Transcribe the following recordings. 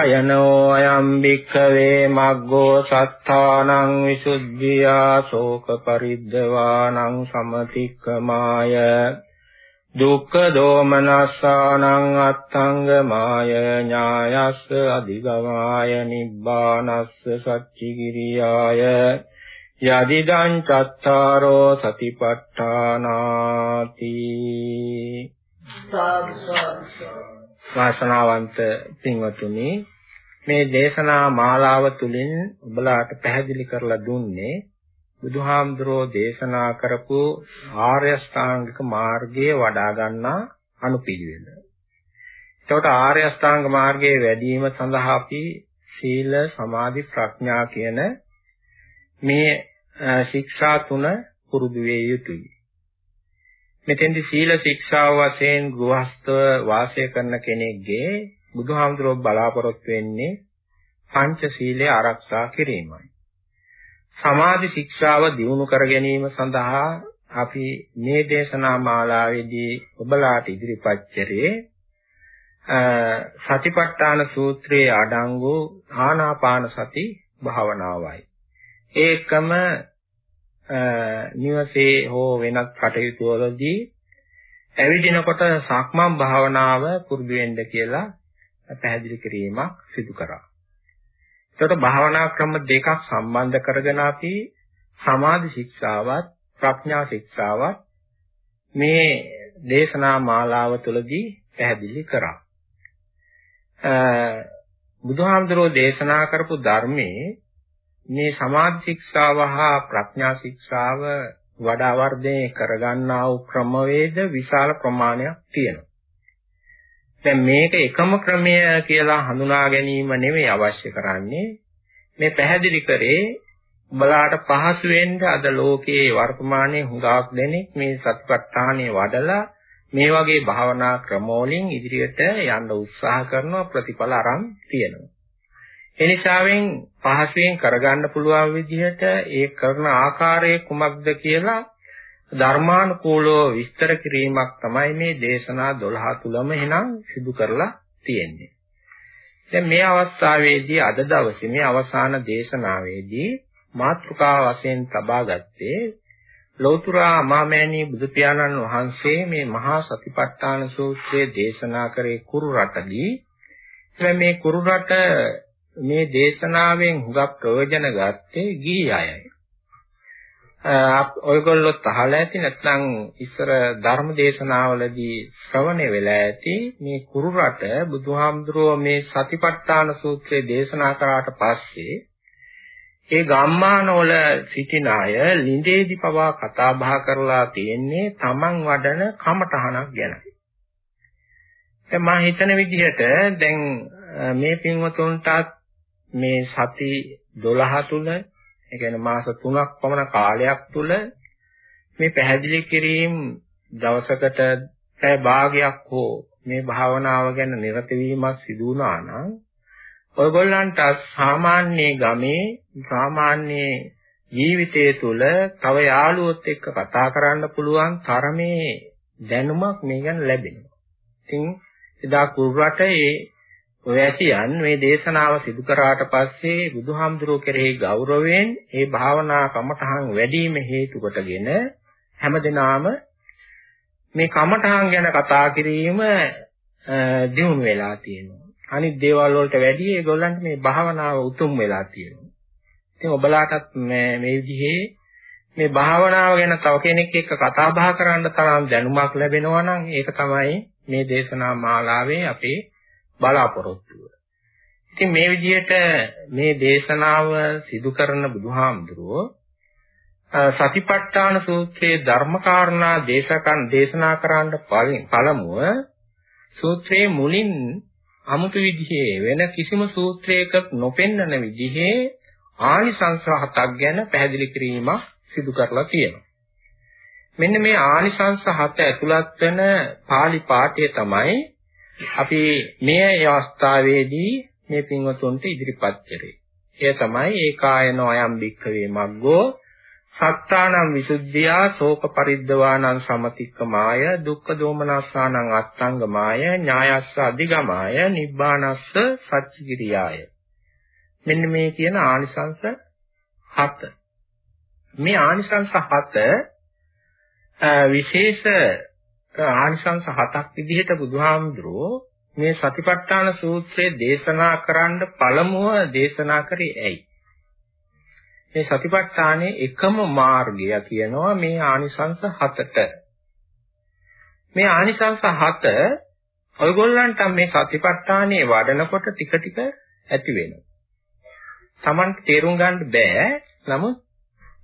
අයනෝ අයම් භික්ඛවේ මග්ගෝ සත්තානං විසුද්ධියා ශෝක පරිද්දවානං සමතික්කමාය දුක්ඛ දෝමනස්සානං අත්තංගමාය ඥායස්ස අධිගමාය නිබ්බානස්ස සච්චිගිරියාය යදිදං චත්තාරෝ සතිපට්ඨානාති සාදු සාදු වාසනාවන්ත පින්වතුනි මේ දේශනා මාලාව තුළින් ඔබලාට පැහැදිලි කරලා දුන්නේ බුදුහාමුදුරෝ දේශනා කරපු ආර්ය ශ්‍රාංගික මාර්ගයේ වඩා ගන්නා අනුපිළිවෙල. එතකොට ආර්ය ශ්‍රාංග මාර්ගයේ වැඩිම සඳහා අපි සීල සමාධි ප්‍රඥා කියන මේ ශික්ෂා තුන පුරුදු වේ යුතුයි. මෙතෙන්දි සීල ශික්ෂාව වශයෙන් ගෘහස්තව වාසය කරන කෙනෙක්ගේ බුදුහාමුදුරුවෝ බලාපොරොත්තු වෙන්නේ පංච සීලය ආරක්ෂා කිරීමයි. සමාධි ශික්ෂාව දියුණු කර ගැනීම සඳහා අපි මේ දේශනා මාලාවේදී ඔබලාට ඉදිරිපත් කරේ සතිපට්ඨාන සූත්‍රයේ අඩංගු ආනාපාන සති භාවනාවයි. ඒකම නිවසේ හෝ වෙනත් කටයුතු වලදී ඇවිදිනකොට සක්මන් භාවනාව පුරුදු වෙන්න කියලා පැහැදිලි කිරීමක් සිදු කරා. එතකොට භාවනා ක්‍රම දෙකක් සම්බන්ධ කරගෙන අපි සමාධි ශික්ෂාවත් ප්‍රඥා ශික්ෂාවත් මේ දේශනා මාලාව තුළදී පැහැදිලි කරා. බුදුහාමුදුරෝ දේශනා කරපු ධර්මයේ මේ සමාධි ශික්ෂාව හා ප්‍රඥා ශික්ෂාව වඩා වර්ධනය කරගන්නා වූ ක්‍රමවේද විශාල ප්‍රමාණයක් තියෙනවා. දැන් මේක එකම ක්‍රමය කියලා හඳුනා ගැනීම නෙමෙයි අවශ්‍ය කරන්නේ. මේ පැහැදිලි කරේ බලාට පහසු වෙන්න අද ලෝකයේ වර්තමානයේ හුඟක් දෙනෙක් මේ සත්‍යපට්ඨානය වඩලා මේ වගේ භාවනා ක්‍රමවලින් ඉදිරියට යන්න උත්සාහ කරන ප්‍රතිඵල අරන් තියෙනවා. එනිසාවෙන් පහසුවෙන් කරගන්න පුළුවන් විදිහට ඒ කරන ආකාරය කුමක්ද කියලා ධර්මානුකූලව විස්තර කිරීමක් තමයි මේ දේශනා 12 තුලම එහෙනම් සිදු කරලා තියෙන්නේ. දැන් මේ අවස්ථාවේදී අද දවසේ මේ අවසාන දේශනාවේදී මාතෘකා වශයෙන් තබා ගත්තේ ලෞතර අමාමෑණී බුදු පියාණන් වහන්සේ මේ මහා සතිපට්ඨාන සූත්‍රයේ දේශනා කරේ කුරු රටදී මේ කුරු රට මේ දේශනාවෙන් හුඟක් ප්‍රයෝජන ගත්තේ ගිහි අයයි. ඔයගොල්ලොත් අහලා ඇති නැත්නම් ඉස්සර ධර්ම දේශනාවලදී ශ්‍රවණය වෙලා ඇති මේ කුරු රට බුදුහාමුදුරුවෝ මේ සතිපට්ඨාන සූත්‍රය දේශනා කරාට පස්සේ ඒ ගම්මානවල සිටින අය ලිඳේදී පවා කතා බහ කරලා තියෙන්නේ Taman වඩන කමඨහනක් ගැන. දැන් මම හිතන විදිහට දැන් මේ පින්වතුන්ටත් මේ සති 12 තුල ඒ කියන්නේ මාස 3ක් පමණ කාලයක් තුල මේ පැහැදිලි කිරීම දවසකට පැය භාගයක් හෝ මේ භාවනාව ගැන නිරත වීමක් සිදු වුණා නම් ඔයගොල්ලන්ට සාමාන්‍ය ගමේ සාමාන්‍ය ජීවිතය තුළ තව යාළුවොත් එක්ක කතා කරන්න පුළුවන් තරමේ දැනුමක් මේ ගැන ලැබෙනවා. ඉතින් එදා කුරුරටේ ඔය ඇසියන් මේ දේශනාව සිදු කරාට පස්සේ බුදුහාමුදුරුවෝ කෙරෙහි ගෞරවයෙන් ඒ භාවනා කමඨහන් වැඩිම හේතු කොටගෙන හැමදෙනාම මේ කමඨහන් ගැන කතා කිරීම දියුණු වෙලා තියෙනවා. අනිත් දේවල් වලට වැඩිය ඒගොල්ලන්ට මේ භාවනාව උතුම් වෙලා තියෙනවා. ඉතින් ඔබලාටත් මේ මේ විදිහේ මේ භාවනාව ගැන තව කෙනෙක් එක්ක කතා බහ කරන්න තරම් දැනුමක් ලැබෙනවා නම් ඒක තමයි මේ දේශනා මාලාවේ අපේ බලාපොරොත්තුව. ඉතින් මේ විදිහට මේ දේශනාව සිදු කරන බුදුහාමුදුරුවෝ සතිපට්ඨාන සූත්‍රයේ ධර්මකාරණා දේශකන් දේශනා කරන්න පළමුව සූත්‍රයේ මුලින් අමුතු විදිහේ වෙන කිසිම සූත්‍රයක නොපෙන්නන විදිහේ ආනිසංස හතක් ගැන පැහැදිලි කිරීමක් සිදු කරලා තියෙනවා. මෙන්න මේ ආනිසංස හත ඇතුළත් වෙන pāli පාඨය තමයි අපි මේ අවස්ථාවේදී මේ පින්වතුන්ට ඉදිරිපත් කරේ. එය තමයි ඒකායනෝ අයම් භික්ඛවේ මග්ගෝ සත්තානං විසුද්ධියා ශෝක පරිද්දවානං සමතික්කමාය දුක්ඛ දෝමනස්සානං අත්තංගමාය ඥායස්ස අධිගමාය නිබ්බානස්ස සච්චිකිරියාය මෙන්න මේ කියන ආනිසංස හත මේ ආනිසංස හත විශේෂ ආනිසංස හතක් විදිහට බුදුහාමුදුරෝ මේ සතිපට්ඨාන සූත්‍රයේ දේශනා කරන්න පළමුව දේශනා කරේ ඇයි? මේ සතිපට්ඨානයේ එකම මාර්ගය කියනවා මේ ආනිසංස හතට. මේ ආනිසංස හත ඔයගොල්ලන්ට මේ සතිපට්ඨානයේ වඩනකොට ටික ටික ඇති වෙනවා. Taman තේරුම් ගන්න බෑ. නමුත්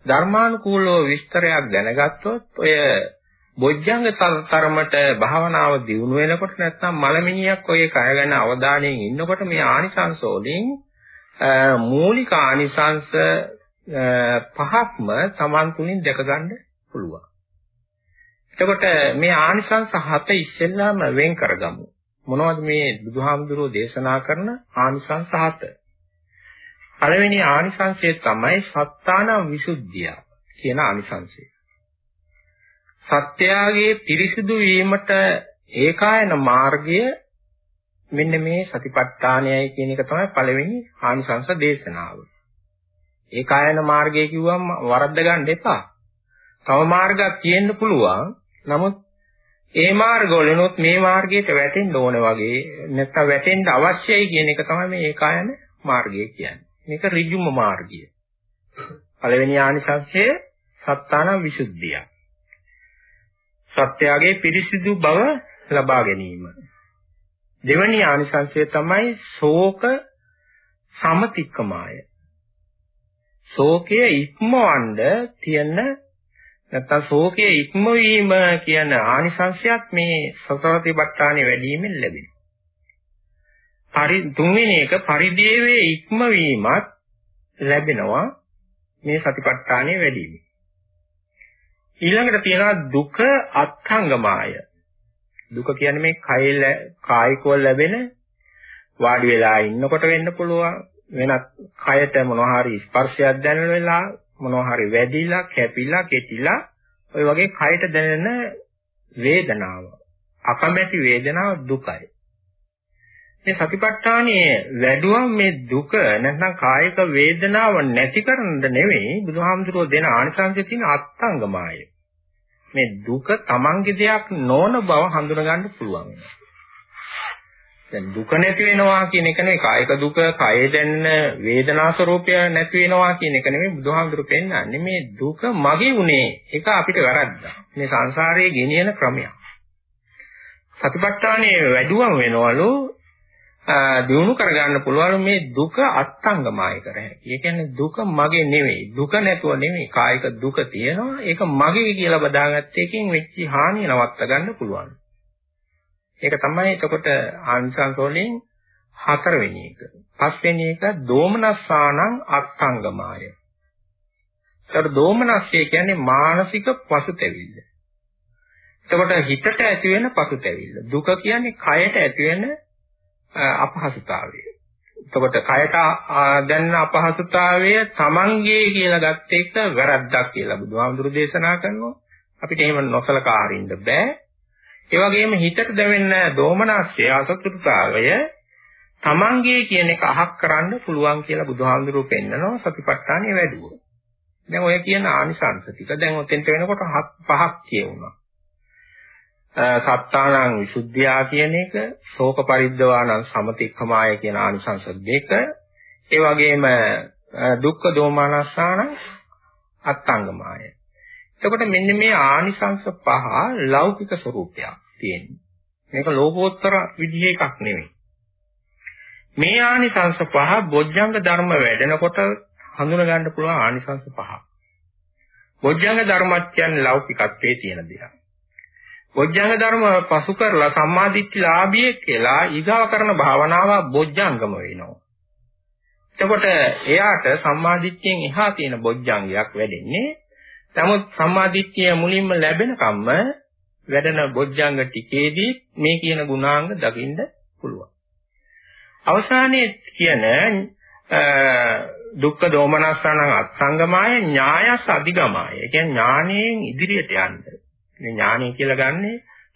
ධර්මානුකූලව විස්තරයක් දැනගත්තොත් ඔය බොජ්ජංග තරමට භාවනාව දියුණු වෙනකොට නැත්නම් මලමිනියක් ඔය කය ගැන අවධානයෙන් ඉන්නකොට මේ ආනිසංස වලින් මූලික ආනිසංස පහක්ම Taman තුලින් දැක ගන්න පුළුවන්. එතකොට මේ ආනිසංස හත ඉස්සෙල්ලාම වෙන් කරගමු. මොනවද මේ බුදුහාමුදුරුවෝ දේශනා කරන ආනිසංස හත? පළවෙනි ආනිසංසය තමයි සත්තාන විසුද්ධිය කියන ආනිසංසය. සත්‍යයේ පිරිසිදු වීමට ඒකායන මාර්ගය මෙන්න මේ සතිපට්ඨානයයි කියන එක තමයි පළවෙනි ආනිසංස දේශනාව. ඒකායන මාර්ගය කිව්වම වරද්ද ගන්න එපා. තව මාර්ගයක් තියෙන්න පුළුවන්. නමුත් ඒ මාර්ගවලිනුත් මේ මාර්ගයට වැටෙන්න ඕන වගේ නැත්නම් වැටෙන්න අවශ්‍යයි කියන එක තමයි මේ ඒකායන මාර්ගය කියන්නේ. මේක ඍජුම මාර්ගය. පළවෙනි ආනිසංසය සත්තාන විසුද්ධිය. සත්‍යයේ පිරිසිදු බව ලබා ගැනීම. දෙවැනි ආනිසංසය තමයි ශෝක සමතික්කමාය. ශෝකය ඉක්මවන්න තියෙන නැත්තම් ශෝකයේ ඉක්මවීම කියන ආනිසංශයක් මේ සතරතිපට්ඨානෙ වැඩිවීමෙන් ලැබෙනවා. පරි තුන්වෙනි එක පරිදේවේ ඉක්මවීමත් ලැබෙනවා මේ සතිපට්ඨානෙ වැඩිවීම. ඊළඟට තියෙනවා දුක අත්ංගමාය. දුක කියන්නේ මේ කයල කායිකව ලැබෙන වාඩි වෙලා ඉන්නකොට වෙන්න පුළුවන්. වෙනත් කයට මොනවා හරි ස්පර්ශයක් දැනෙන වෙලා මොනවා හරි වැදිලා කැපිලා කෙටිලා ඔය වගේ කයට දැනෙන වේදනාව. අකමැති වේදනාව දුකයි. මේ සතිපට්ඨානයේ වැඩුවම මේ දුක නැත්නම් කායික වේදනාව නැති කරන්න නෙවෙයි බුදුහාමුදුරුවෝ දෙන ආනිසංසයේ තියෙන අත්ංගමාය. මේ දුක තමන්ගේ දෙයක් නොවන බව හඳුනගන්න පුළුවන් දැන් දුක නැති වෙනවා කියන එක නෙවෙයි කායික දුක, කයේ දැනෙන වේදනා ස්වરૂපය නැති වෙනවා කියන එක නෙවෙයි බුදුහාමුදුරුවෝ පෙන්වන්නේ. මේ දුක මගේ උනේ ඒක අපිට වැරද්දා. මේ සංසාරයේ ගෙනියන ක්‍රමයක්. සතිපට්ඨානයේ වැඩුවම වෙනවලු දිනු කරගන්න පුළුවන් මේ දුක අත්ංගමාය කර හැකි. ඒ කියන්නේ දුක මගේ නෙවෙයි. දුක නැතුව නෙවෙයි. කායික දුක තියෙනවා. ඒක මගේ කියලා බදාගත්ත එකෙන් වෙච්ච හානිය නවත්ත ගන්න පුළුවන්. ඒක තමයි එතකොට ආංශංශ වලින් හතරවෙනි එක. පස්වෙනි එක දෝමනස්සානං අත්ංගමාය. ඒතර දෝමනස්සය කියන්නේ මානසික පසුතැවිල්ල. එතකොට හිතට ඇති වෙන පසුතැවිල්ල. දුක කියන්නේ කයට ඇති වෙන අපහසුතාවය. එතකොට කයට දැනෙන අපහසුතාවය තමන්ගේ කියලා ගත්ත එක වැරද්දක් කියලා බුදුහාමුදුරු දේශනා කරනවා. අපිට එහෙම නොසලකා හරින්න බෑ. ඒ වගේම හිතට දැවෙන දෝමනස්ය අසතුටුතාවය තමන්ගේ කියන එක අහක් කරන්න පුළුවන් කියලා බුදුහාමුදුරු පෙන්නනවා සතිපට්ඨානෙ වැඩුවෝ. දැන් ඔය කියන ආනිසංස ටික දැන් ඔතෙන්ට වෙනකොට පහක් කියවුණා. සත්තානං විසුද්ධියා කියන එක, ශෝක පරිද්දවානං සමතික්කමාය කියන ආනිසංස දෙක, ඒ වගේම දුක්ඛ දෝමනස්සාන අත්ංගමාය. එතකොට මෙන්න මේ ආනිසංස පහ ලෞකික ස්වરૂපයක් තියෙනවා. මේක ලෝකෝත්තර විදිහේ එකක් නෙවෙයි. මේ ආනිසංස පහ බොජ්ජංග ධර්ම වැඩෙනකොට හඳුන ගන්න පුළුවන් ආනිසංස පහ. බොජ්ජංග ධර්මත් කියන්නේ ලෞකිකත්වයේ තියෙන දෙයක්. බොජ්ජංග ධර්ම පසු කරලා සම්මාදිට්ඨි ලාභියෙ කියලා ඊගාව කරන භාවනාව බොජ්ජංගම වෙනවා. එතකොට එයාට සම්මාදිට්ඨියෙන් එහා තියෙන බොජ්ජංගයක් වැඩෙන්නේ. නමුත් සම්මාදිට්ඨිය මුලින්ම ලැබෙන කම්ම වැඩෙන බොජ්ජංග ටිකේදී මේ කියන ගුණාංග දකින්න පුළුවන්. අවසානයේ කියන දුක්ඛ දෝමනස්සනං අත්ංගමාය ඥායස් අධිගමාය. ඒ කියන්නේ ඥානයෙන් ඉදිරියට යන්න. මේ ඥානය කියලා ගන්නෙ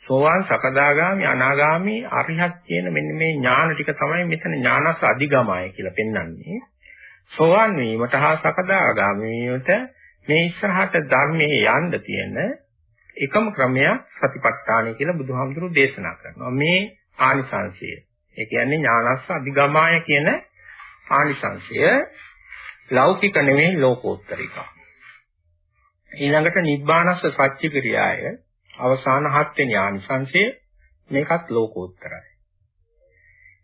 සෝවාන් සකදාගාමි අනාගාමි අරිහත් කියන මෙන්න මේ ඥාන ටික තමයි මෙතන ඥානස් අධිගමාය කියලා පෙන්වන්නේ. සෝවාන් වීමට හා සකදාගාමි වීමට මේ ඉස්සරහට ධර්මයේ යන්න තියෙන එකම ක්‍රමය සතිපට්ඨානයි කියලා බුදුහාමුදුරුවෝ දේශනා කරනවා. මේ ආනිසංශය. ඒ කියන්නේ ඥානස්ස අධිගමාය කියන ආනිසංශය ලෞකික නෙමෙයි ලෝකෝත්තරික. ඊළඟට නිබ්බානස්ස සත්‍ය ක්‍රියාය අවසාන හත්වෙනි ආනිසංශය මේකත් ලෝකෝත්තරයි.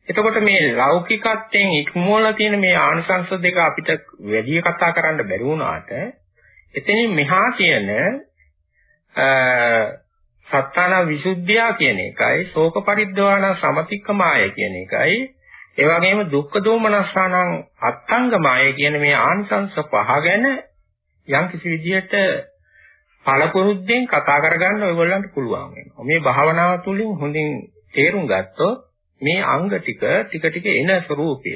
එතකොට මේ ලෞකිකත්වයෙන් ඉක්මවලා තියෙන මේ ආනිසංශ දෙක අපිට වැඩි කතා කරන්න බැරි වුණාට එතනින් මෙහා කියන සත්තාන විසුද්ධිය කියන එකයි ශෝක පරිද්දවාන සමතික්කමාය කියන එකයි ඒ වගේම දුක්ඛ දෝමනස්සානං අත්ංගමාය කියන මේ ආනිසංස පහ ගැන යම් කිසි විදිහට පළපුරුද්දෙන් කතා කරගන්න ඔයගොල්ලන්ට පුළුවන් වෙනවා. මේ භාවනාව තුළින් හොඳින් තේරුම් ගත්තොත් මේ අංග ටික ටික ටික එන ස්වરૂපය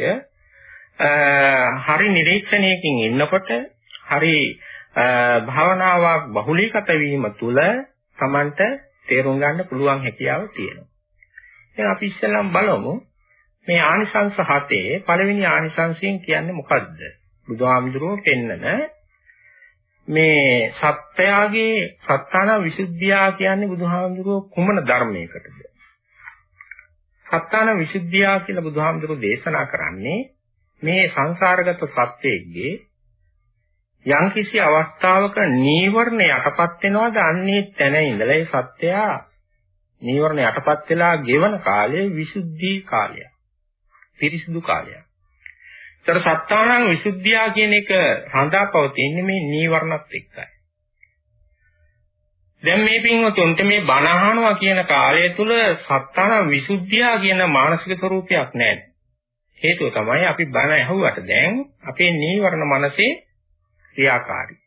හරි නිරීක්ෂණයකින් ඉන්නකොට හරි භාවනාවක් බහුලීගත වීම තුළ Tamanට තේරුම් ගන්න පුළුවන් හැකියාව තියෙනවා. දැන් අපි ඉස්සෙල්ලම බලමු මේ ආනිසංස හතේ පළවෙනි ආනිසංසයෙන් කියන්නේ මොකද්ද? බුදුහාමුදුරුවෝ පෙන්නන මේ සත්‍යයගේ සත්තාන විසුද්ධියා කියන්නේ බුදුහාමුදුරුවෝ කුමන ධර්මයකටද? සත්තාන විසුද්ධියා කියලා බුදුහාමුදුරුවෝ දේශනා කරන්නේ මේ සංසාරගත සත්‍යයේ යම්කිසි අවස්ථාවක නීවරණ යටපත් වෙනවාද අන්නේ තැන ඉඳලා ඒ සත්‍යය නීවරණ යටපත් වෙලා ගෙවන කාලය විසුද්ධි කාලය. පිරිසිදු කාලය. ඒතර සත්තානං විසුද්ධියා කියන එක හඳාපවතින්නේ මේ නීවරණත් එක්කයි. දැන් මේ පින්වතුන්ට මේ බණ අහනවා කියන කාලය තුල සත්තාන විසුද්ධියා කියන මානසික ස්වરૂපයක් නැහැ. හේතුව තමයි අපි බණ ඇහුවට දැන් අපේ නීවරණ මනසේ ක්‍රියාකාරී.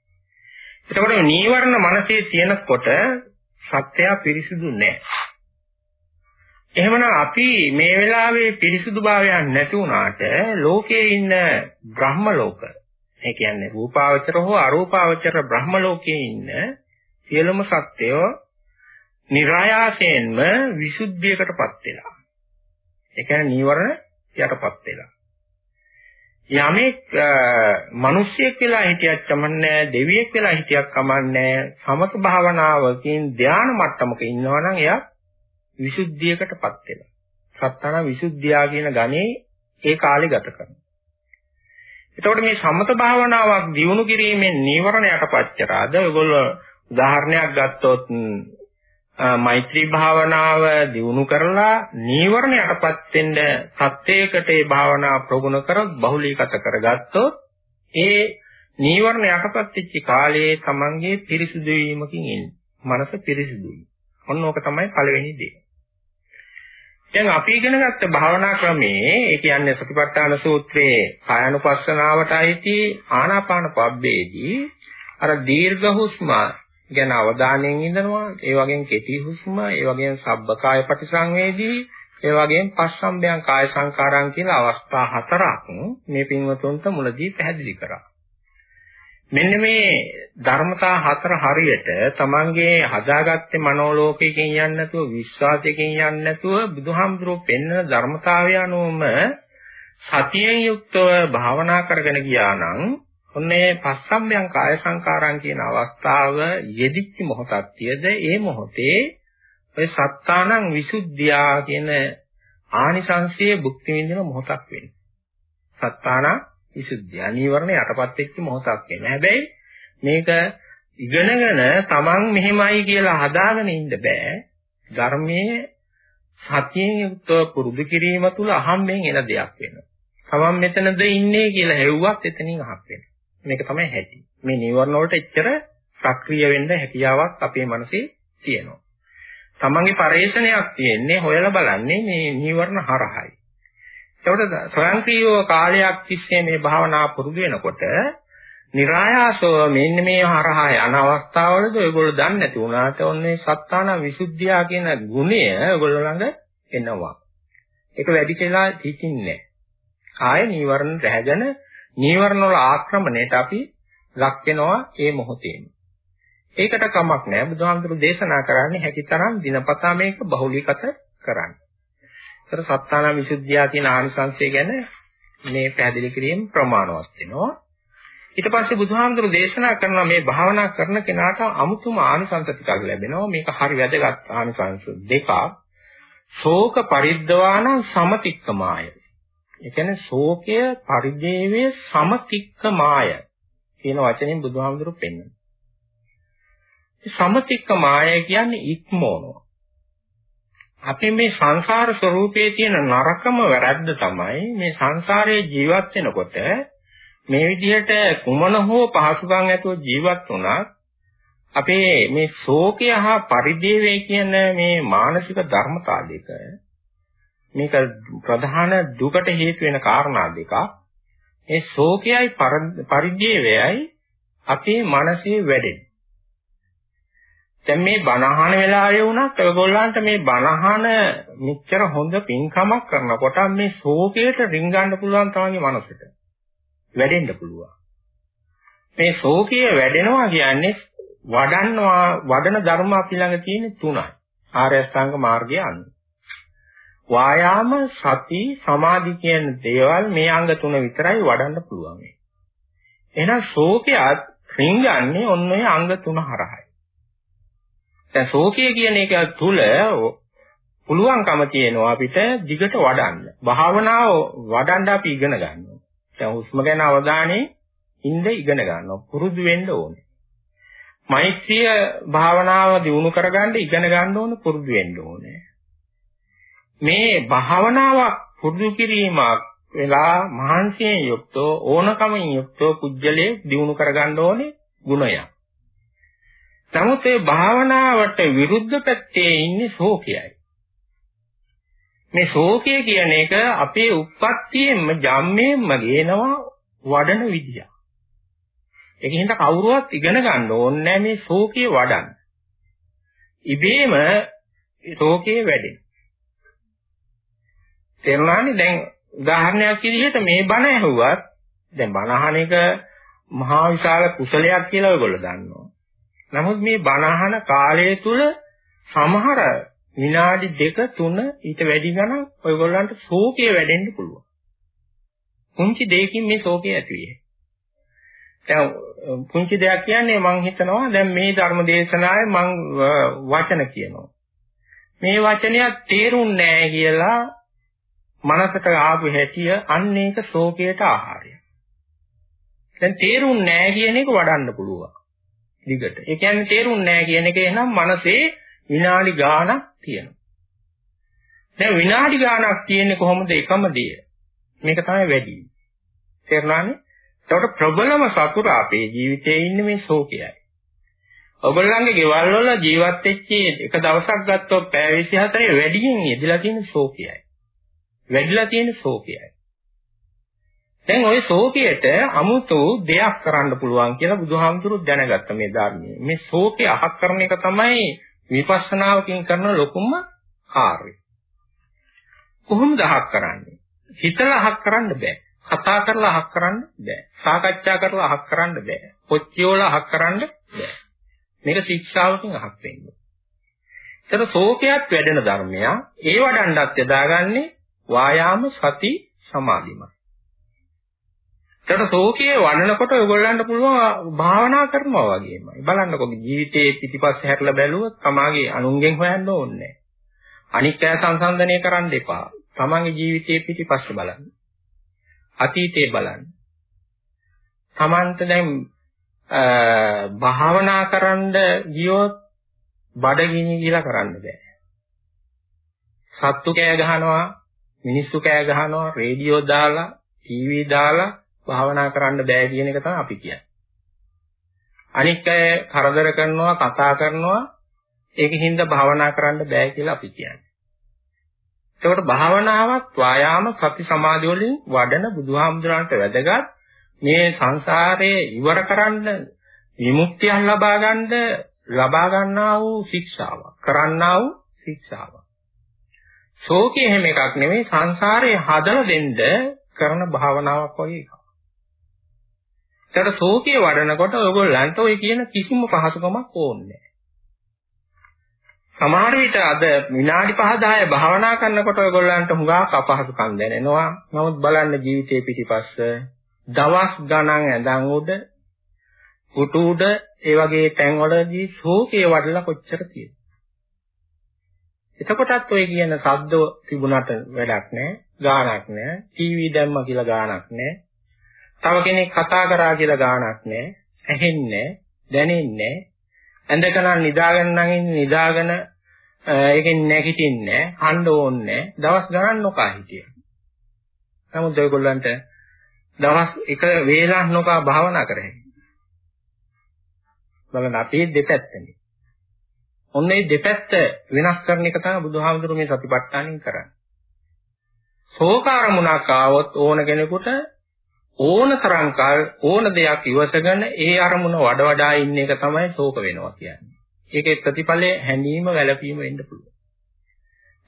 එතකොට නීවරණ මනසේ තියෙනකොට සත්‍යය පිරිසිදු නැහැ. එහෙමනම් අපි මේ වෙලාවේ පිරිසුදුභාවයක් නැති වුණාට ලෝකයේ ඉන්න බ්‍රහ්ම ලෝක ඒ කියන්නේ රූපාවචර හෝ අරූපාවචර බ්‍රහ්ම ලෝකයේ ඉන්න සියලුම සත්‍යය નિરાයාසයෙන්ම විසුද්ධියකටපත් වෙලා. ඒ කියන්නේ නීවරණ යටපත් වෙලා. යමෙක් මිනිසියෙක් වෙලා හිටියක් කමන්නේ දෙවියෙක් වෙලා හිටියක් කමන්නේ සමත භාවනාවකින් ධානා මට්ටමක ඉන්නවා නම් එයා විසුද්ධියකටපත් වෙනවා. සත්තන විසුද්ධියා කියන ගණේ ඒ කාලේ ගත කරනවා. එතකොට මේ සමත භාවනාවක් දියුණු කිරීමෙන් නීවරණයටපත් කරාද ඔයගොල්ලෝ උදාහරණයක් ගත්තොත් මෛත්‍රී භාවනාව දියුණු කරලා නීවරණයටපත් වෙන්න සත්‍යයකට ඒ භාවනාව ප්‍රගුණ කරොත් බහුලීගත කරගත්තොත් ඒ නීවරණ යටපත් වෙච්ච කාලයේ තමන්ගේ පිරිසිදු වීමකින් එන්නේ. මනස පිරිසිදුයි. ඔන්න ඕක තමයි පළවෙනි දේ. දැන් අපි ඉගෙන ගත්ත භාවනා ක්‍රමේ ඒ කියන්නේ සතිපට්ඨාන සූත්‍රයේ කායानुපස්සනාවට අයිති ආනාපාන පබ්බේදී අර දීර්ඝ හුස්ම ගැන අවධානයෙන් ඉඳනවා ඒ වගේම කෙටි හුස්ම ඒ වගේම සබ්බකාය පටිසංවේදී ඒ වගේම පස්සම්බයං කාය සංකාරං කියලා අවස්ථා හතරක් මේ පින්වතුන්ට මුලදී පැහැදිලි කරා. මෙන්න මේ ධර්මතා හතර හරියට තමන්ගේ හදාගත්තේ මනෝලෝකයෙන් යන්නේ නැතුව විශ්වාසයෙන් යන්නේ නැතුව බුදුහාමුදුරුවෝ පෙන්වන ධර්මතාවය අනුවම සතියෙන් යුක්තව භාවනා කරගෙන ගියා නම් ඔන්නේ පස්සම්බයං කාය සංකාරං කියන අවස්ථාව යෙදිච්ච මොහොතක් තියද ඒ මොහොතේ ඔය සත්තානං විසුද්ධියා කියන ආනිසංශයේ භුක්ති විඳින මොහොතක් වෙන්නේ. සත්තානං විසුද්ධිය. අනිවරණ යටපත් වෙච්ච මොහොතක් වෙනවා. හැබැයි මේක ඉගෙනගෙන Taman මෙහෙමයි කියලා හදාගෙන ඉන්න බෑ. ධර්මයේ සතියෙන් යුක්තව පුරුදු කිරීම තුළ අහම්බෙන් එන දෙයක් වෙනවා. Taman මෙතනද ඉන්නේ කියලා හෙව්වත් එතනින් අහක් වෙනවා. මේක තමයි හැටි. මේ නිවර්ණ වලට එච්චර සක්‍රිය වෙන්න හැකියාවක් අපේ මනසේ තියෙනවා. තමන්ගේ පරේෂණයක් තියෙන්නේ හොයලා බලන්නේ මේ නිවර්ණ හරහායි. ඒකට ස්වයංක්‍රීයව කාලයක් තිස්සේ මේ භාවනා පුරුදු වෙනකොට નિરાයාසව මෙන්න මේ හරහා යන අවස්ථාවලදී ඔයගොල්ලෝ දන්නේ නැති වුණාට ඔන්නේ සත්තාන විසුද්ධියා කියන ගුණය ඔයගොල්ලෝ ළඟ එනවා. ඒක වැඩි කියලා හිතින්නේ නැහැ. කාය නීවරණ රැගෙන නීවරණ වල ආක්‍රමණයට අපි ලක් වෙනවා ඒ මොහොතේම. ඒකට කමක් නැහැ. බුදුහාමුදුරු දේශනා කරන්නේ හැකිතරම් දිනපතා මේක බහුලීගත කරන්න. ඒතර සත්තාන විසුද්ධියා කියන ආනිසංශය ගැන මේ පැහැදිලි කිරීම ප්‍රමාණවත් වෙනවා. ඊට පස්සේ බුදුහාමුදුරු දේශනා කරන මේ භාවනා කරන කෙනාට අමුතුම ආනිසංශ ටිකක් ලැබෙනවා. මේක හරි වැදගත් ආනිසංශ දෙකක්. ශෝක පරිද්දවාන සමතික්කමාය. ඒ කියන්නේ ශෝකය පරිදේවේ සමතික්කමාය කියන වචنين බුදුහාමුදුරු පෙන්වනවා. සමතික්කමාය කියන්නේ ඉක්මවනවා. අපි මේ සංසාර ස්වરૂපයේ තියෙන නරකම වැරද්ද තමයි මේ සංසාරයේ ජීවත් වෙනකොට මේ විදිහට කුමන හෝ පහසුකම් ඇතුව ජීවත් වුණත් අපේ මේ ශෝකය හා පරිදේවය කියන මේ මානසික ධර්මතා දෙක මේක ප්‍රධාන දුකට හේතු වෙන කාරණා දෙකක්. ඒ ශෝකයයි පරිදේවයයි අපේ මනසේ වැඩෙන. දැන් මේ බණහන වෙලාවේ වුණත් ඔයගොල්ලන්ට මේ බණහන මෙච්චර හොඳ පින්කමක් කරනකොට මේ ශෝකයට රිංගන්න පුළුවන් තමන්ගේ මනසට. වැඩෙන්න පුළුවන්. මේ ශෝකය වැඩෙනවා කියන්නේ වඩන්නවා වඩන ධර්ම අපි ළඟ තියෙන තුනයි. ආර්ය අෂ්ටාංග මාර්ගය අනුව. වායාම සති සමාධි කියන දේවල් මේ අංග තුන විතරයි වඩන්න පුළුවන්. එහෙනම් ශෝකයක් රිංගන්නේ ඔන්න ඔය අංග තුන හරහායි. දැන් ශෝකය කියන එක තුල පුළුවන්කම තියෙනවා අපිට දිගට වඩන්න. භාවනාව වඩන්න අපි ඉගෙන ගන්නවා. දැන් හුස්ම ගැන අවධානය ඉඳ ඉගෙන ගන්නවා. පුරුදු වෙන්න ඕනේ. මෛත්‍රිය භාවනාව දියුණු කරගන්න ඉගෙන ගන්න ඕනේ පුරුදු වෙන්න ඕනේ. මේ භාවනාවක් පුරුදු කිරීමක් වෙලා මහන්සියෙන් යුක්තව ඕනකමින් යුක්තව කුජලයේ දියුණු කරගන්න ඕනේ ගුණයක්. නමුත් ඒ භාවනාවට විරුද්ධ පැත්තේ ඉන්නේ ශෝකයයි. මේ ශෝකය කියන එක අපේ උප්පත්තියෙන්ම ජම්මයෙන්ම ගේනවා වඩන විදිය. ඒකින්ද කවුරුවත් ඉගෙන ගන්න ඕනේ මේ ශෝකය වඩන්න. ඉබේම ශෝකය වැඩෙන. තේරුණානේ දැන් උදාහරණයක් විදිහට මේ බණ ඇහුවත් දැන් බණ අහන එක මහා විශාල කුසලයක් කියලා ඔයගොල්ලෝ දන්නවා. නමුත් මේ බණහන කාලය තුල සමහර විනාඩි දෙක තුන ඊට වැඩි ගණන් ඔයගොල්ලන්ට ශෝකය වැඩෙන්න පුළුවන්. පුංචි දෙයකින් මේ ශෝකය ඇති වෙයි. දැන් පුංචි දෙයක් කියන්නේ මම හිතනවා දැන් මේ ධර්ම දේශනාවේ මම වචන කියනවා. මේ වචනයක් තේරුන්නේ නැහැ කියලා මනසට ආපු හැටිය අන්න ඒක ශෝකයට ආහාරය. දැන් තේරුන්නේ නැහැ කියන එක වඩන්න පුළුවන්. දිගට. ඒ කියන්නේ තේරුන්නේ නැහැ කියන එක එහෙනම් මනසේ විනාඩි ගාණක් තියෙනවා. දැන් විනාඩි ගාණක් තියෙන්නේ කොහොමද එකම දේ? මේක තමයි වැඩි. තේරුණානේ? ඒකට ප්‍රබලම සතුට අපේ ජීවිතයේ ඉන්නේ මේ ශෝකයයි. ඔයගොල්ලන්ගේ ගෙවල් වල ජීවත් වෙච්ච එක දවසක් ගත්තොත් පැය 24 වැඩියෙන් යෙදලා තියෙන ශෝකයයි. වැඩිලා තියෙන ශෝකයයි. දැන් ওই ශෝකයට 아무තු දෙයක් කරන්න පුළුවන් කියලා බුදුහාමුදුරුවෝ දැනගත්ත මේ ධර්මයේ. මේ ශෝකේ අහක් කරන එක තමයි විපස්සනාවකින් කරන ලොකුම කාර්යය. කොහොමද අහක් කරන්නේ? හිතලා අහක් කරන්න බෑ. කතා කරලා අහක් කරන්න බෑ. සාකච්ඡා කරලා අහක් කරන්න බෑ. පොච්චියෝල අහක් කරන්න බෑ. මේක ශික්ෂාවකින් අහක් වෙන්නේ. ඒතර ශෝකයක් වැඩෙන ධර්මයක්. ඒ වඩන්නත් යදාගන්නේ වායාම සති සමාධිමත්. ඒකට ශෝකයේ වඩනකොට ඔයගොල්ලන්ට පුළුවන් භාවනා කරනවා වගේමයි. බලන්නකො ජීවිතයේ පිටිපස්සේ හැරලා බැලුවොත් තමාගේ අනුන්ගෙන් හොයන්න ඕනේ අනික් අය සංසන්දනය කරන්න එපා. තමන්ගේ ජීවිතයේ පිටිපස්සේ බලන්න. අතීතේ බලන්න. තමන්ට දැන් භාවනා කරන්න ගියොත් බඩගිනි කියලා කරන්න බෑ. සත්තු කෑ ගහනවා, මිනිස්සු කෑ ගහනවා, රේඩියෝ දාලා, ටීවී දාලා භාවනා කරන්න බෑ කියන එක තමයි අපි කියන්නේ. අනික් අය කරදර කරනවා, කතා කරනවා, ඒකින්ද භාවනා කරන්න බෑ කියලා අපි කියන්නේ. ඒකට භාවනාවක් වායාම සති සමාධි වලින් වඩන බුදුහාමුදුරන්ට වැදගත් මේ සංසාරයේ ඉවර කරන්න විමුක්තිය ලබා ගන්න ලබා ගන්නා වූ ශික්ෂාවක් කරන්නා වූ ශික්ෂාවක්. ශෝකය එහෙම එකක් නෙමෙයි සංසාරේ හදලා දෙන්න කරන භාවනාවක් වගේ එකක්. ඒතර ශෝකයේ වඩනකොට ඔයගොල්ලන්ට ඔය කියන කිසිම පහසුකමක් ඕනේ සමහර විට අද විනාඩි 5 10 භාවනා කරනකොට ඔයගොල්ලන්ට හුඟක් අපහසුකම් දැනෙනවා. නමුත් බලන්න ජීවිතේ පිටිපස්ස දවස් ගණන් ඇඳන් උඩ පුටු උඩ ඒ වගේ තැන්වලදී ශෝකයේ වඩලා කොච්චර තියෙද. එතකොටත් ඔය කියන ශබ්ද තිබුණාට වැඩක් නැහැ. ගාණක් නැහැ. ටීවී දැම්මා කියලා ගාණක් නැහැ. තව කෙනෙක් කතා කරා කියලා ගාණක් නැහැ. ඇහෙන්නේ දැනෙන්නේ ඇඳකන නිදාගෙන නම් ඉන්නේ නිදාගෙන ඒකෙන් නැගිටින්නේ හඬ ඕන්නේ දවස් ගණන් නොකා හිටියා. නමුත් ඔයගොල්ලන්ට දවස් එක වේලක් නොකා භාවනා කරේ. බලන්න අපේ දෙපැත්තනේ. ඔන්න ඒ දෙපැත්ත වෙනස් කරන එක තමයි බුදුහාමුදුරු මේ සතිපට්ඨානින් කරන්නේ. ශෝකාරමුණක් ආවොත් ඕන කෙනෙකුට ඕන තරම් කාල ඕන දෙයක් ඉවසගෙන ඒ අරමුණ වඩ වඩා ඉන්න එක තමයි ශෝක වෙනවා කියන්නේ. ඒකේ ප්‍රතිඵලය හැඳීම වැළපීම වෙන්න පුළුවන්.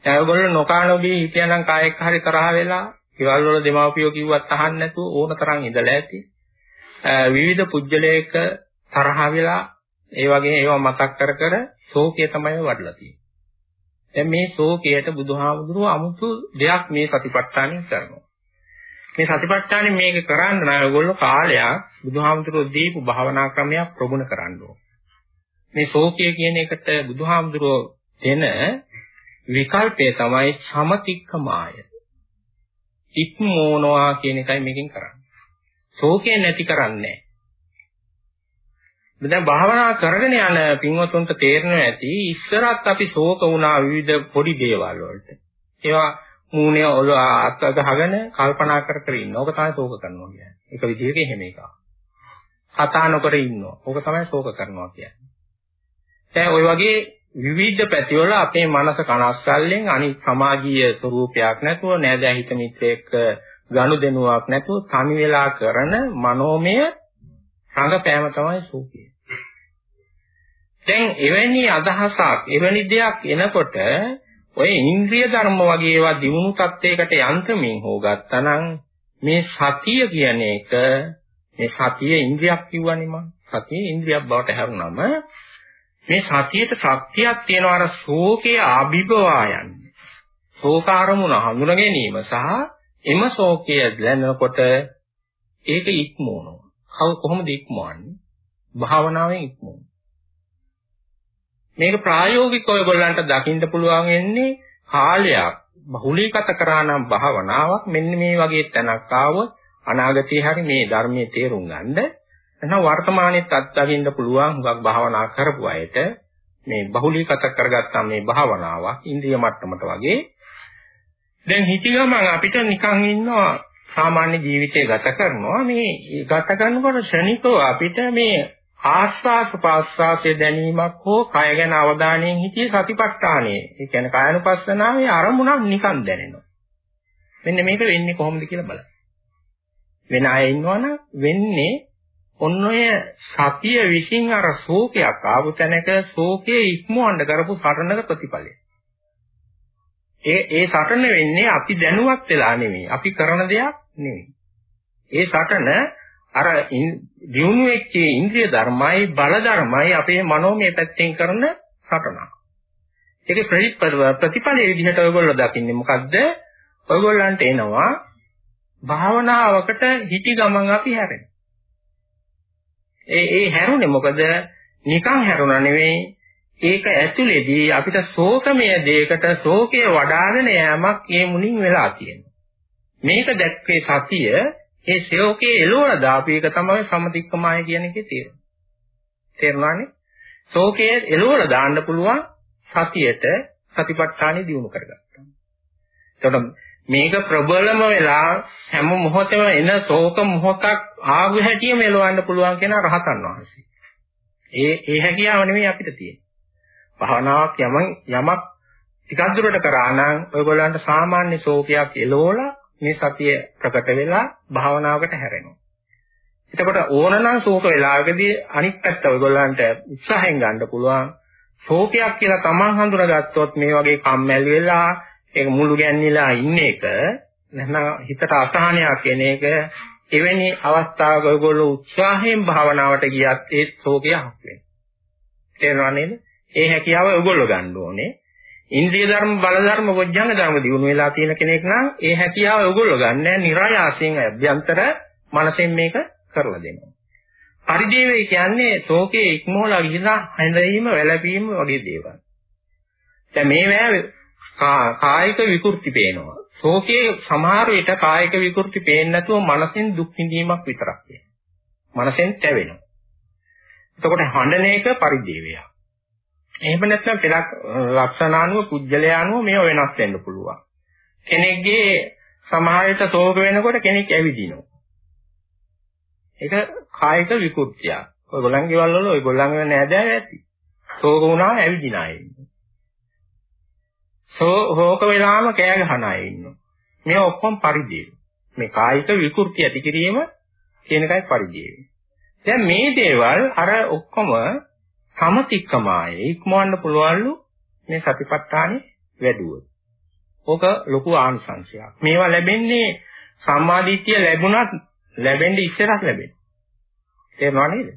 දැන් ඔයගොල්ලෝ නොකානෝදී හිටියනම් කායෙක් හරි තරහ වෙලා, ඊවල වල දෙමාපියෝ කිව්වත් අහන්න නැතුව ඕන තරම් ඉඳලා ඇති. විවිධ පුජ්‍යලයක තරහ වෙලා ඒ වගේ ඒවා මතක් කර කර ශෝකය තමයි වඩලා තියෙන්නේ. දැන් මේ ශෝකයට බුදුහාමුදුරුවෝ 아무තු දෙයක් මේ සතිපට්ඨානෙන් කරනවා. මේ සතිපට්ඨානෙ මේක කරන්න නම් ඔයගොල්ලෝ කාලයක් බුදුහාමුදුරුවෝ දීපු භාවනා ක්‍රමයක් ප්‍රගුණ කරන්න ඕන. මේ ශෝකය කියන එකට බුදුහාමුදුරුවෝ දෙන විකල්පය තමයි සමතික්කමාය. ඉක්මෝනවා කියන එකයි මේකෙන් කරන්නේ. ශෝකය නැති කරන්නේ දැන් භාවනා කරගෙන යන පින්වතුන්ට තේරෙනවා ඇති ඉස්සරත් අපි ශෝක වුණා විවිධ පොඩි දේවල් වලට. ඒවා මූණේ ඔල අත ගහගෙන කල්පනා කර කර ඉන්න. ඕක තමයි ශෝක කරනවා කියන්නේ. ඒක විදිහක එහෙම එකක්. කතා නොකර ඉන්නවා. ඕක තමයි ශෝක කරනවා කියන්නේ. දැන් ওই වගේ විවිධ පැතිවල අපේ මනස කනස්සල්ලෙන් අනිත් සමාජීය ස්වરૂපයක් නැතුව නෑදෑ හිත මිත්‍රයෙක් ගනුදෙනුවක් නැතුව තනි වෙලා කරන මනෝමය රඟපෑම තමයි සූපය. දැන් එවැනි අදහසක් එවැනි දෙයක් එනකොට ඔය ඉන්ද්‍රිය ධර්ම වගේ ඒවා දියුණු තත්යකට යන්තමින් හෝ ගත්තනම් මේ සතිය කියන එක මේ සතිය ඉන්ද්‍රියක් කිව්වනේ මම. සතිය ඉන්ද්‍රියක් බවට හැරුණම මේ සතියට ශක්තියක් තියෙනවා අර ශෝකයේ ආභිභවා යන්නේ. ශෝකාරමුණ හඳුන ගැනීම සහ එම ශෝකය දැනනකොට ඒක ඉක්මවනවා. කව කොහොමද ඉක්මවන්නේ? භාවනාවෙන් ඉක්මවනවා. මේක ප්‍රායෝගිකව ඔයගොල්ලන්ට දකින්න පුළුවන් වෙන්නේ කාලයක්. බහුලීගත කරා නම් භාවනාවක්. මෙන්න මේ වගේ තැනක් ආවොත් අනාගතයේ හරි මේ ධර්මයේ තේරුම් ගන්නද? එහෙනම් වර්තමානයේත් අත්දකින්න පුළුවන් හුඟක් භාවනා කරපු අයට මේ බහුලීගත කරගත්තා මේ භාවනාවක් ඉන්ද්‍රිය මට්ටමට වගේ. දැන් හිතගමන් අපිට නිකන් ඉන්නවා සාමාන්‍ය ජීවිතය ගත කරනවා. මේ ගත කරනකොට ශනිකව අපිට මේ ආස්වාස ප්‍රාස්වාසයේ දැනීමක් හෝ කය ගැන අවධානයෙන් හිටියේ සතිපට්ඨානයේ ඒ කියන්නේ කායනුපස්සනාවේ අරමුණක් නිකන් දැනෙනවා මෙන්න මේක වෙන්නේ කොහොමද කියලා බලන්න වෙන අය ඉන්නවනම් වෙන්නේ ඔන්න ඔය සතිය විසින් අර ශෝකයක් ආපු තැනක ශෝකයේ ඉක්මවන්න කරපු සටනක ප්‍රතිඵලය. ඒ ඒ සටන වෙන්නේ අපි දැනුවත් වෙලා නෙමෙයි. අපි කරන දෙයක් නෙමෙයි. ඒ සටන අර දියුණු වෙච්ච ඉන්ද්‍රිය ධර්මයි බල ධර්මයි අපේ මනෝමය පැත්තෙන් කරන සටන. ඒකේ ප්‍රතිඵලයේ විදිහට ඔයගොල්ලෝ දකින්නේ මොකද්ද? ඔයගොල්ලන්ට එනවා භාවනාවකට හිටි ගමන් අපි හැරෙනවා. ඒ ඒ හැරුණේ මොකද නිකන් හැරුණා නෙවෙයි ඒක ඇතුලේදී අපිට ශෝකමය දෙයකට ශෝකය වඩාගෙන යෑමක් ඒ මුලින් වෙලා තියෙනවා මේක දැක්කේ සතිය ඒ ශෝකයේ එළවන දාපු එක තමයි සමතික්කමාය කියන එකේ තේරුම තේරුණානේ ශෝකයේ එළවල දාන්න පුළුවන් සතියට සතිපට්ඨානෙ දිනු කරගත්තා එතකොට මේක ප්‍රබලම වෙලා හැම මොහොතෙම එන ශෝක මොහොතක් ආගු හැටියෙම එලවන්න පුළුවන් කියන රහතන් වහන්සේ. ඒ ඒ හැකියාව නෙමෙයි අපිට තියෙන්නේ. භාවනාවක් යමන් යමක් ටිකක් දුරට කරා නම් ඔයගොල්ලන්ට සාමාන්‍ය ශෝකයක් එලවලා මේ සතිය ප්‍රකට වෙලා භාවනාවකට හැරෙනවා. එතකොට ඕනනම් ශෝක වෙලාවකදී අනිත් පැත්ත ඔයගොල්ලන්ට උත්සාහයෙන් ගන්න පුළුවන්. ශෝකයක් කියලා තමන් හඳුනාගත්තොත් මේ වගේ කම්මැලි වෙලා ඒක මුළු ගැන්විලා ඉන්න එක නැත්නම් හිතට අසහනයක් එන එක එවැනි අවස්ථාවක ඔයගොල්ලෝ උත්සාහයෙන් භාවනාවට ගියත් ඒ ශෝකය හක් වෙනවා. තේරුණා නේද? ඒ හැකියාව ඔයගොල්ලෝ ගන්න ඕනේ. ඉන්ද්‍රිය ධර්ම බල ධර්ම වොජ්ජංග ධර්ම දිනු වෙලා තියෙන කෙනෙක් නම් ඒ හැකියාව ඔයගොල්ලෝ ගන්න නැහැ. નિરાයාසයෙන් අභ්‍යන්තර මනසෙන් මේක කරලා දෙනවා. පරිදේවය කියන්නේ ශෝකයේ ඉක්මවලා ගිහිලා හැඳීම වැළපීම වගේ දේවල්. දැන් මේවැ කායික විකෘති පේනවා. ශෝකයේ සමහර විට කායික විකෘති පේන්නේ නැතුව මනසෙන් දුක් විඳීමක් විතරක් වෙනවා. මනසෙන් තැවෙනවා. එතකොට හඬන එක පරිදේවය. එහෙම නැත්නම් පෙරක් ලක්ෂණානුව පුජ්‍යලයානුව මේව වෙනස් වෙන්න පුළුවන්. කෙනෙක්ගේ සමහර විට ශෝක වෙනකොට කෙනෙක් ඇවිදිනවා. ඒක කායික විකෘතියක්. ඔයගොල්ලන්ගේ වල වල ඔයගොල්ලන්ගේ නෑදෑය ඇති. ශෝක වුණාම ඇවිදින අය ඉන්නවා. ශෝක වෙලාම කෑ ගහන අය ඉන්නවා. මේ ඔක්කොම පරිදේව. මේ කායික විකෘති ඇති කිරීම කියන එකයි පරිදේව. දැන් මේ දේවල් අර ඔක්කොම සමතික්කමාය ඉක්මවන්න පුළුවන්ලු මේ සතිපට්ඨානෙ වැඩුවොත්. ඕක ලොකු ආනිසංශයක්. මේවා ලැබෙන්නේ සම්මාදිට්ඨිය ලැබුණත් ලැබෙන්නේ ඉස්සරහ ලැබෙන්නේ. තේරුණා නේද?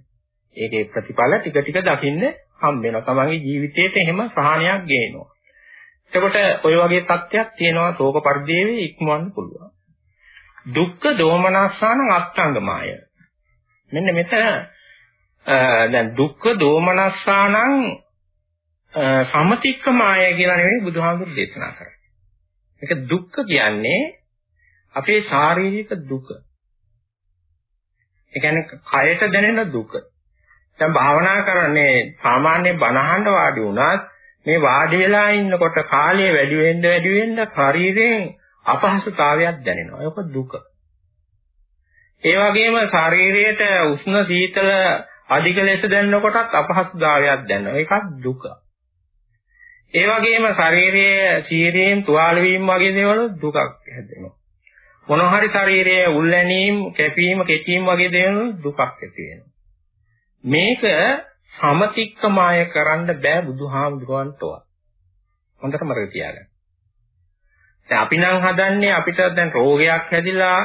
ඒකේ ප්‍රතිඵල ටික ටික දකින්න හම්බ වෙනවා. තමන්ගේ ජීවිතේට එහෙම සහනයක් ගේනවා. එතකොට ඔය වගේ තත්ත්වයක් තියෙනවා ශෝක පරිදේවේ ඉක්මවන්න පුළුවන්. දුක්ඛ දෝමනස්සාන අත්ංගමාය. මෙන්න මෙතන දැන් දුක්ඛ දෝමනස්සානං සමතික්කමාය කියලා නෙවෙයි බුදුහාමුදුරු දේශනා කරන්නේ. මේක දුක්ඛ කියන්නේ අපේ ශාරීරික දුක. ඒ කියන්නේ කයට දැනෙන දුක. දැන් භාවනා කරන්නේ සාමාන්‍ය බණහඬ වාඩි වුණත් මේ වාඩි වෙලා ඉන්නකොට කාලය වැඩි වෙන්න වැඩි වෙන්න ශරීරයෙන් අපහසුතාවයක් දැනෙනවා. ඒක දුක. ඒ වගේම ශරීරයට උෂ්ණ සීතල අධික ලෙස දැනෙනකොටත් අපහසුතාවයක් දැනෙනවා. ඒකත් දුක. ඒ වගේම ශරීරයේ සීරීම් තුවාල වීම වගේ දේවල් දුකක් හැදෙනවා. මොන හරි ශරීරයේ උල්ලැනීම්, කැපීම, කෙටීම් වගේ දේවල් දුකක් ඇති වෙනවා. මේක සමතික්කමාය කරන්න බෑ බුදුහාමුදුරන්ටවත්. හොඳට මතක තියාගන්න. දැන් අපි නම් හදන්නේ අපිට දැන් රෝගයක් හැදිලා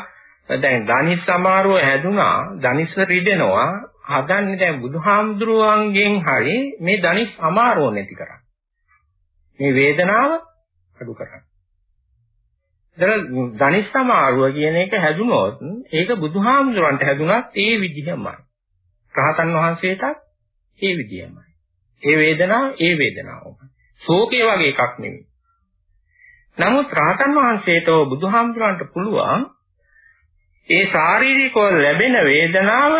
දැන් ධනිස් සමාරෝහ හැදුනා ධනිස් රිදෙනවා හදන්නේ දැන් බුදුහාමුදුරුවන්ගෙන් හරි මේ ධනිස් අමාරෝහ නැති කරන්න. මේ වේදනාව අඩු කරන්න. දර ධනිස් සමාරෝහ කියන එක හැදුනොත් ඒක බුදුහාමුදුරන්ට හැදුනත් ඒ විදිහමයි. රහතන් වහන්සේටත් ඒ විදියමයි. ඒ වේදනාව ඒ වේදනාවමයි. ශෝකේ වගේ එකක් නෙමෙයි. නමුත් රහතන් වහන්සේට බුදුහාමුදුරන්ට පුළුවන් ඒ ශාරීරිකව ලැබෙන වේදනාව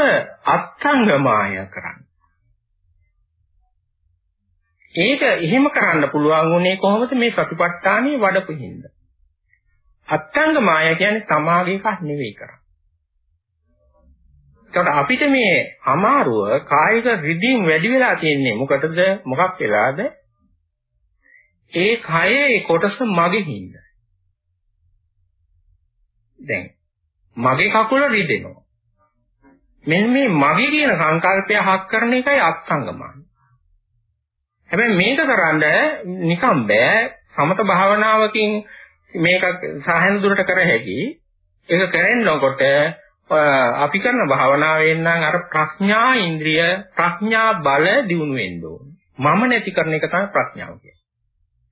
අත්ංගමාය කරන්න. ඒක එහෙම කරන්න පුළුවන් උනේ කොහොමද මේ සතිපට්ඨානිය වඩපු හින්දා. අත්ංගමාය කියන්නේ තමාගේ එකක් නෙවෙයි කරන්නේ. එතකොට අපිට මේ අමාරුව කායික රිදීම් වැඩි වෙලා තියෙන්නේ මොකටද? මොකක් වෙලාද? ඒ කයේ කොටස මගේ හිඳ. දැන් මගේ කකුල රිදෙනවා. මෙන්න මේ මගේ කියන සංකල්පය හක් කරන එකයි අත්ංගමයි. හැබැයි මේක කරන්න නිකම් බෑ සමත භාවනාවකින් මේක සාහන දුරට කර හැකි. ඒක කරෙන්නකොට අපි කරන භාවනාවෙන් නම් අර ප්‍රඥා ඉන්ද්‍රිය ප්‍රඥා බල දියුණු වෙන්න ඕනේ. මම නැති කරන එක තමයි ප්‍රඥාව කියන්නේ.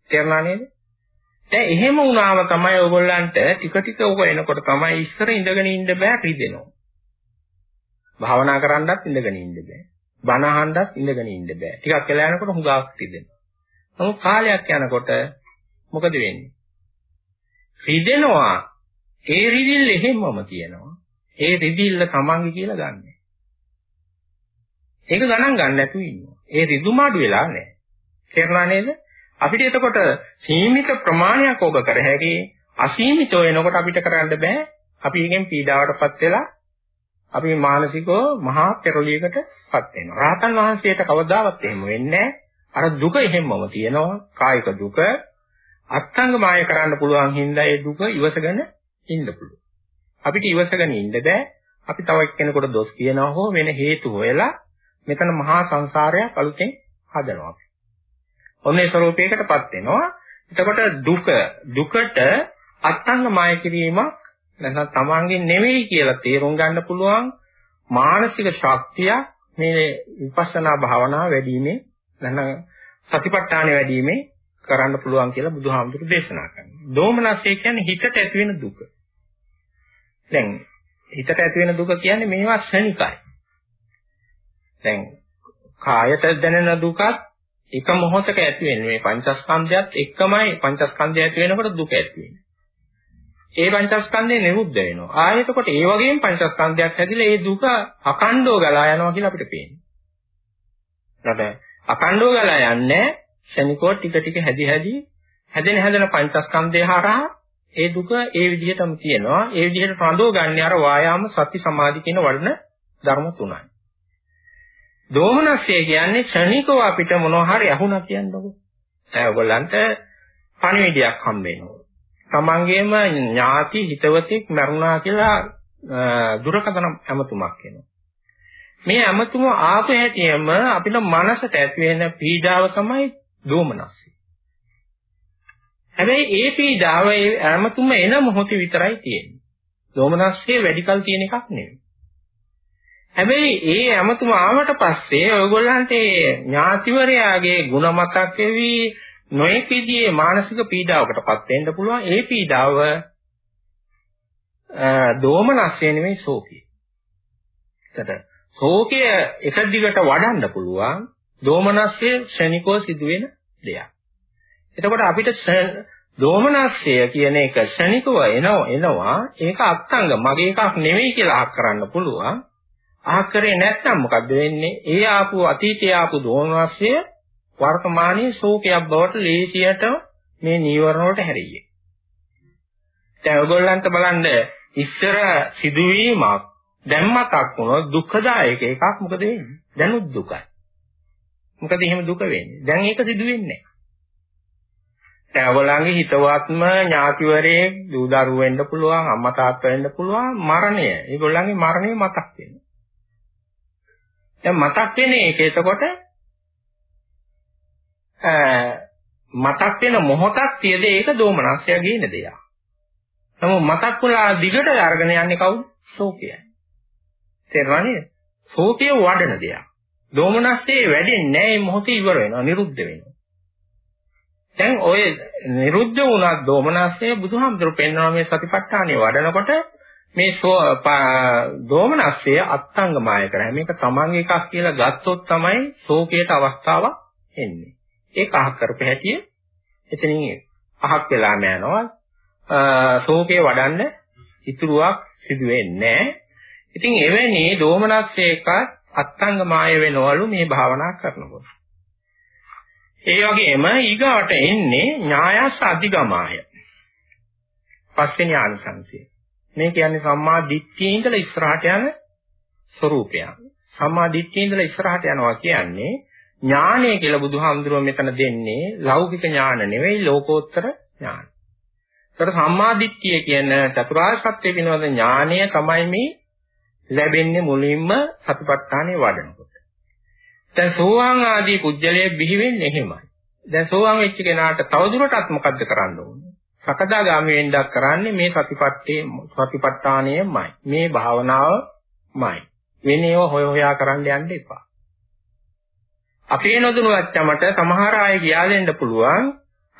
තේරුණා නේද? දැන් එහෙම වුණාම තමයි ඔයගොල්ලන්ට ටික ටික ඔක එනකොට තමයි ඉස්සර ඉඳගෙන ඉන්න බෑ රිදෙනවා. භාවනා කරන්නත් ඉඳගෙන ඉන්න බෑ. බණ අහන්නත් ඉඳගෙන ඉන්න බෑ. ටිකක් වෙලා යනකොට හුඟක් රිදෙනවා. නමුත් කාලයක් යනකොට මොකද වෙන්නේ? රිදෙනවා. ඒ රිදිල්ල එහෙමම තියෙනවා. ඒ රිදිල්ල තමන්ගේ කියලා ගන්න. ඒක ගණන් ගන්න නැතුව ඉන්නවා. ඒ රිදුම අඩු වෙලා නැහැ. තේරුණා නේද? අපිට එතකොට සීමිත ප්‍රමාණයක් ඔබ කර හැකි අසීමිත වෙනකොට අපිට කරන්න බෑ. අපි එකෙන් පීඩාවටපත් වෙලා අපි මානසිකව මහා පෙරලියකටපත් වෙනවා. රහතන් වහන්සේට කවදාවත් එහෙම වෙන්නේ අර දුක එහෙමම තියෙනවා. කායික දුක අත්ංග මාය කරන්න පුළුවන් හින්දා ඒ දුක ඉවසගෙන ඉන්න පුළුවන්. අපිට ඉවසගෙන ඉන්න බෑ. අපි තව එක්කෙනෙකුට දොස් කියනවා හෝ වෙන හේතු හොයලා මෙතන මහා සංසාරයක් අලුතෙන් හදනවා. ඔන්නේ ස්වરૂපයකටපත් වෙනවා. එතකොට දුක දුකට අත්ංග මාය කිරීමක් නැත්නම් තමන්ගේ නෙවෙයි කියලා තේරුම් ගන්න පුළුවන් මානසික ශක්තිය මේ විපස්සනා භාවනාව වැඩිීමේ නැත්නම් සතිපට්ඨාන වැඩිීමේ කරන්න පුළුවන් කියලා බුදුහාමුදුරු දේශනා කරනවා. දෝමනස්ය කියන්නේ හිතට ඇති වෙන දුක. දැන් හිතට ඇති වෙන දුක කියන්නේ මේවා ශනිකයි. දැන් කායට දැනෙන දුකත් එක මොහොතක ඇති වෙන්නේ මේ පංචස්කන්ධයත් එක්කමයි පංචස්කන්ධය ඇති වෙනකොට දුක ඇති වෙන්නේ. ඒ පංචස්කන්ධය නිරුද්ධ වෙනවා. ආයෙත් කොට ඒ වගේම පංචස්කන්ධයක් හැදිලා ඒ දුක අකණ්ඩව ගලා යනවා කියලා අපිට පේනවා. නැත්නම් අකණ්ඩව ගලා යන්නේ ශනිකව ටික ටික හැදි හැදි හැදෙන හැදෙන පංචස්කන්ධය හරහා ඒ දුක ඒ විදිහටම තියෙනවා. ඒ විදිහට රඳව ගන්න අර වායාම සති සමාධි කියන වඩන ධර්ම තුනයි. දෝමනස්ය කියන්නේ ශනිකව අපිට මොනවා හරි අහුණා කියන්නකො. දැන් ඔයගොල්ලන්ට පණිවිඩයක් හම්බ වෙනවා. තමන්ගේම ඥාති හිතවතෙක් මරුණා කියලා දුරකථන ඇමතුමක් එනවා. මේ ඇමතුම ආපු හැටියෙම අපිට මනසට ඇති වෙන පීඩාව තමයි දෝමනස්සය. හැබැයි ඒ පීඩාව ඒ ඇමතුම එන මොහොතේ විතරයි තියෙන්නේ. දෝමනස්සය වැඩිකල් තියෙන එකක් නෙවෙයි. හැබැයි ඒ ඇමතුම ආවට පස්සේ ඔයගොල්ලන්ට ඥාතිවරයාගේ ಗುಣ මතක් වෙවි නොයෙක් විදිහේ මානසික පීඩාවකටපත් වෙන්න පුළුවන්. ඒ පීඩාව දෝමනස්ය නෙමෙයි ශෝකය. එතකොට ශෝකය එක දිගට වඩන්න පුළුවන්. දෝමනස්ය ක්ෂණිකව සිදුවෙන දෙයක්. එතකොට අපිට දෝමනස්ය කියන එක ක්ෂණිකව එනවා එනවා ඒක අත්ංග මගේ එකක් නෙවෙයි කියලා අහක් කරන්න පුළුවන්. අහක් කරේ නැත්නම් මොකද්ද වෙන්නේ? ඒ ආපු අතීතයේ ආපු දෝමනස්ය වර්තමානයේ ශෝකයක් බවට ලේසියට මේ නීවරණ වලට හැරෙන්නේ. දැන් ඔයගොල්ලන්ට බලන්න ඉස්සර සිදුවීමක් දැන් මතක් වුණොත් දුක්ඛදායක එකක් මොකද වෙන්නේ? දැනුත් දුකයි. මොකද එහෙම දුක වෙන්නේ? දැන් ඒක සිදු වෙන්නේ නැහැ. දැන් ඔයගොල්ලන්ගේ හිතවත්ම ඥාතිවරේ දූ දරුවෝ වෙන්න පුළුවන්, අම්මා තාත්තා වෙන්න පුළුවන් මරණය. ඒගොල්ලන්ගේ මරණය මතක් වෙනවා. දැන් මතක් වෙන්නේ ඒක එතකොට මතක් වෙන මොහොතක් තියද ඒක දෝමනස්ය ගේන දෙයක්. නමුත් මතක් වුණා දිගට අරගෙන යන්නේ කවුද? ශෝකයයි. තේරුණා නේද? ශෝකය වඩන දෙයක්. දෝමනස්සේ වැඩෙන්නේ නැහැ මේ මොහොතේ ඉවර වෙනවා, නිරුද්ධ වෙනවා. දැන් ඔය නිරුද්ධ වුණා දෝමනස්සේ බුදුහාමුදුරු පෙන්වන මේ සතිපට්ඨානෙ වඩනකොට මේ දෝමනස්සේ අත්ංගමාය කරා. මේක තමන්ගේ එකක් කියලා ගත්තොත් තමයි ශෝකයට අවස්ථාවක් එන්නේ. ඒක අහක් කරපු හැටිය එතනින් අහක් වෙලාම යනවා. ශෝකේ වඩන්න ඉතුරුවක් සිදු වෙන්නේ නැහැ. ඉතින් එවැනි දෝමනස්සේක අත්ංගමාය වෙනවලු මේ භාවනා කරනකොට. ඒ වගේම ඊගාට එන්නේ ඥායස් අධිගමාය. පස්වෙනි ආනිසංසය. මේ කියන්නේ සම්මා දිට්ඨියේ ඉඳලා ඉස්සරහට යන ස්වરૂපයක්. සම්මා දිට්ඨියේ ඉඳලා ඉස්සරහට යනවා කියන්නේ ඥානය කියලා බුදුහාමුදුරුවෝ මෙතන දෙන්නේ ලෞකික ඥාන නෙවෙයි ලෝකෝත්තර ඥාන. ඒතර සම්මාදිට්ඨිය කියන චතුරාර්ය සත්‍ය පිනවද ඥානය තමයි මේ ලැබෙන්නේ මුලින්ම සතිපට්ඨානෙ වඩනකොට. දැන් සෝවාන් ආදී පුජ්‍යලයේ බිහි වෙන්නේ එහෙමයි. දැන් සෝවාන් වෙච්ච කෙනාට තවදුරටත් මොකද්ද කරන්න ඕනේ? සකදාගාමී වෙන්නක් කරන්නේ මේ සතිපට්ඨේ සතිපට්ඨානයමයි. මේ භාවනාවමයි. වෙනේව හොය හොයා කරන්න යන්න එපා. අපේ නොදැනුවත්කමට සමහර අය ගියා දෙන්න පුළුවන්.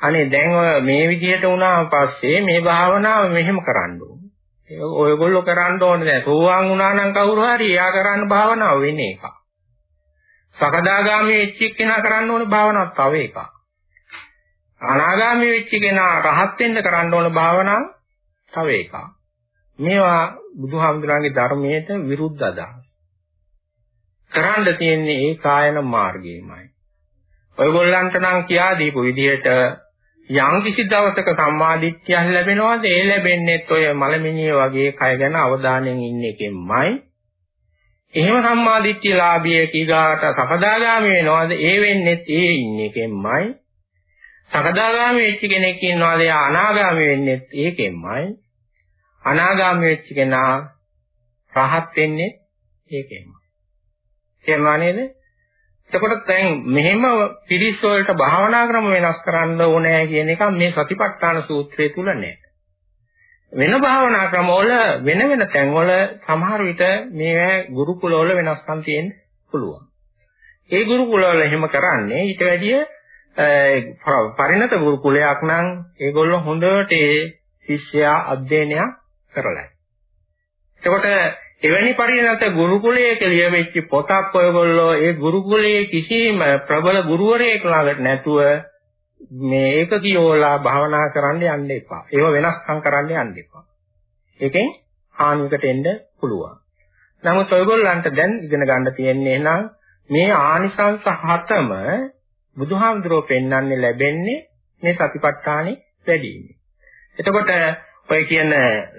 අනේ දැන් මේ විදිහට වුණාම පස්සේ මේ භාවනාව මෙහෙම කරන්න ඕනේ. ඔයගොල්ලෝ කරන්න ඕනේ දැන් සෝවාන් වුණා නම් කවුරු හරි එයා කරන්න භාවනාව වෙන්නේ එක. සකදාගාමී වෙච්ච කෙනා කරන්න ඕනේ භාවනාව තව එකක්. අනාගාමී වෙච්ච කෙනා රහත් වෙන්න කරන්න ඕන භාවනාව තව එකක්. මේවා බුදුහාමුදුරන්ගේ ධර්මයට විරුද්ධ අදහස්. කරන්න තියෙන්නේ ඒ කායන මාර්ගයමයි. ඔයගොල්ලන්ට නම් කියා දීපු විදිහට යම් කිසි දවසක සම්මාදිට්ඨියක් ලැබෙනවද ඒ ලැබෙන්නේත් ඔය මලමිනිය වගේ කය ගැන අවධානයෙන් ඉන්න එකෙන්මයි. එහෙම සම්මාදිට්ඨිය ලාභිය කීගාට සකදාගාමි වෙනවද ඒ වෙන්නේත් ඒ ඉන්න එකෙන්මයි. සකදාගාමි වෙච්ච කෙනෙක් ඉන්නවද එයා අනාගාමි වෙන්නේත් ඒකෙන්මයි. අනාගාමි වෙච්ච කෙනා රහත් වෙන්නේ ඒකෙන්මයි. තේරුණා නේද? එතකොට දැන් මෙහෙම පිරිස් වලට භාවනා ක්‍රම වෙනස් කරන්න ඕනේ කියන එක මේ සතිපට්ඨාන සූත්‍රය තුල නැහැ. වෙන භාවනා ක්‍රමවල වෙන වෙන තැන්වල සමහර විට මේ ගුරුකුලවල වෙනස්කම් තියෙන්න පුළුවන්. ඒ ගුරුකුලවල එහෙම කරන්නේ ඊට වැඩිය පරිණත ගුරුකුලයක් නම් ඒගොල්ලෝ හොඳට ඒ ශිෂ්‍යයා අධ්‍යයනය කරලා. එතකොට එවැනි පරිණත ගුරුකුලයක ලියවෙච්ච පොතක් ඔයගොල්ලෝ ඒ ගුරුකුලයේ කිසිම ප්‍රබල ගුරුවරයෙක් ළඟට නැතුව මේ ඒක කියෝලා භාවනා කරන්න යන්න එපා. ඒව වෙනස්කම් කරන්න යන්න එපා. ඒකෙන් හානියකට එන්න පුළුවන්. නමුත් ඔයගොල්ලන්ට දැන් ඉගෙන ගන්න තියෙන්නේ නම් මේ ආනිසංස හතම බුදුහාමුදුරුවෝ පෙන්වන්නේ ලැබෙන්නේ මේ සතිපට්ඨානෙ වැඩිමේ. එතකොට ඔය කියන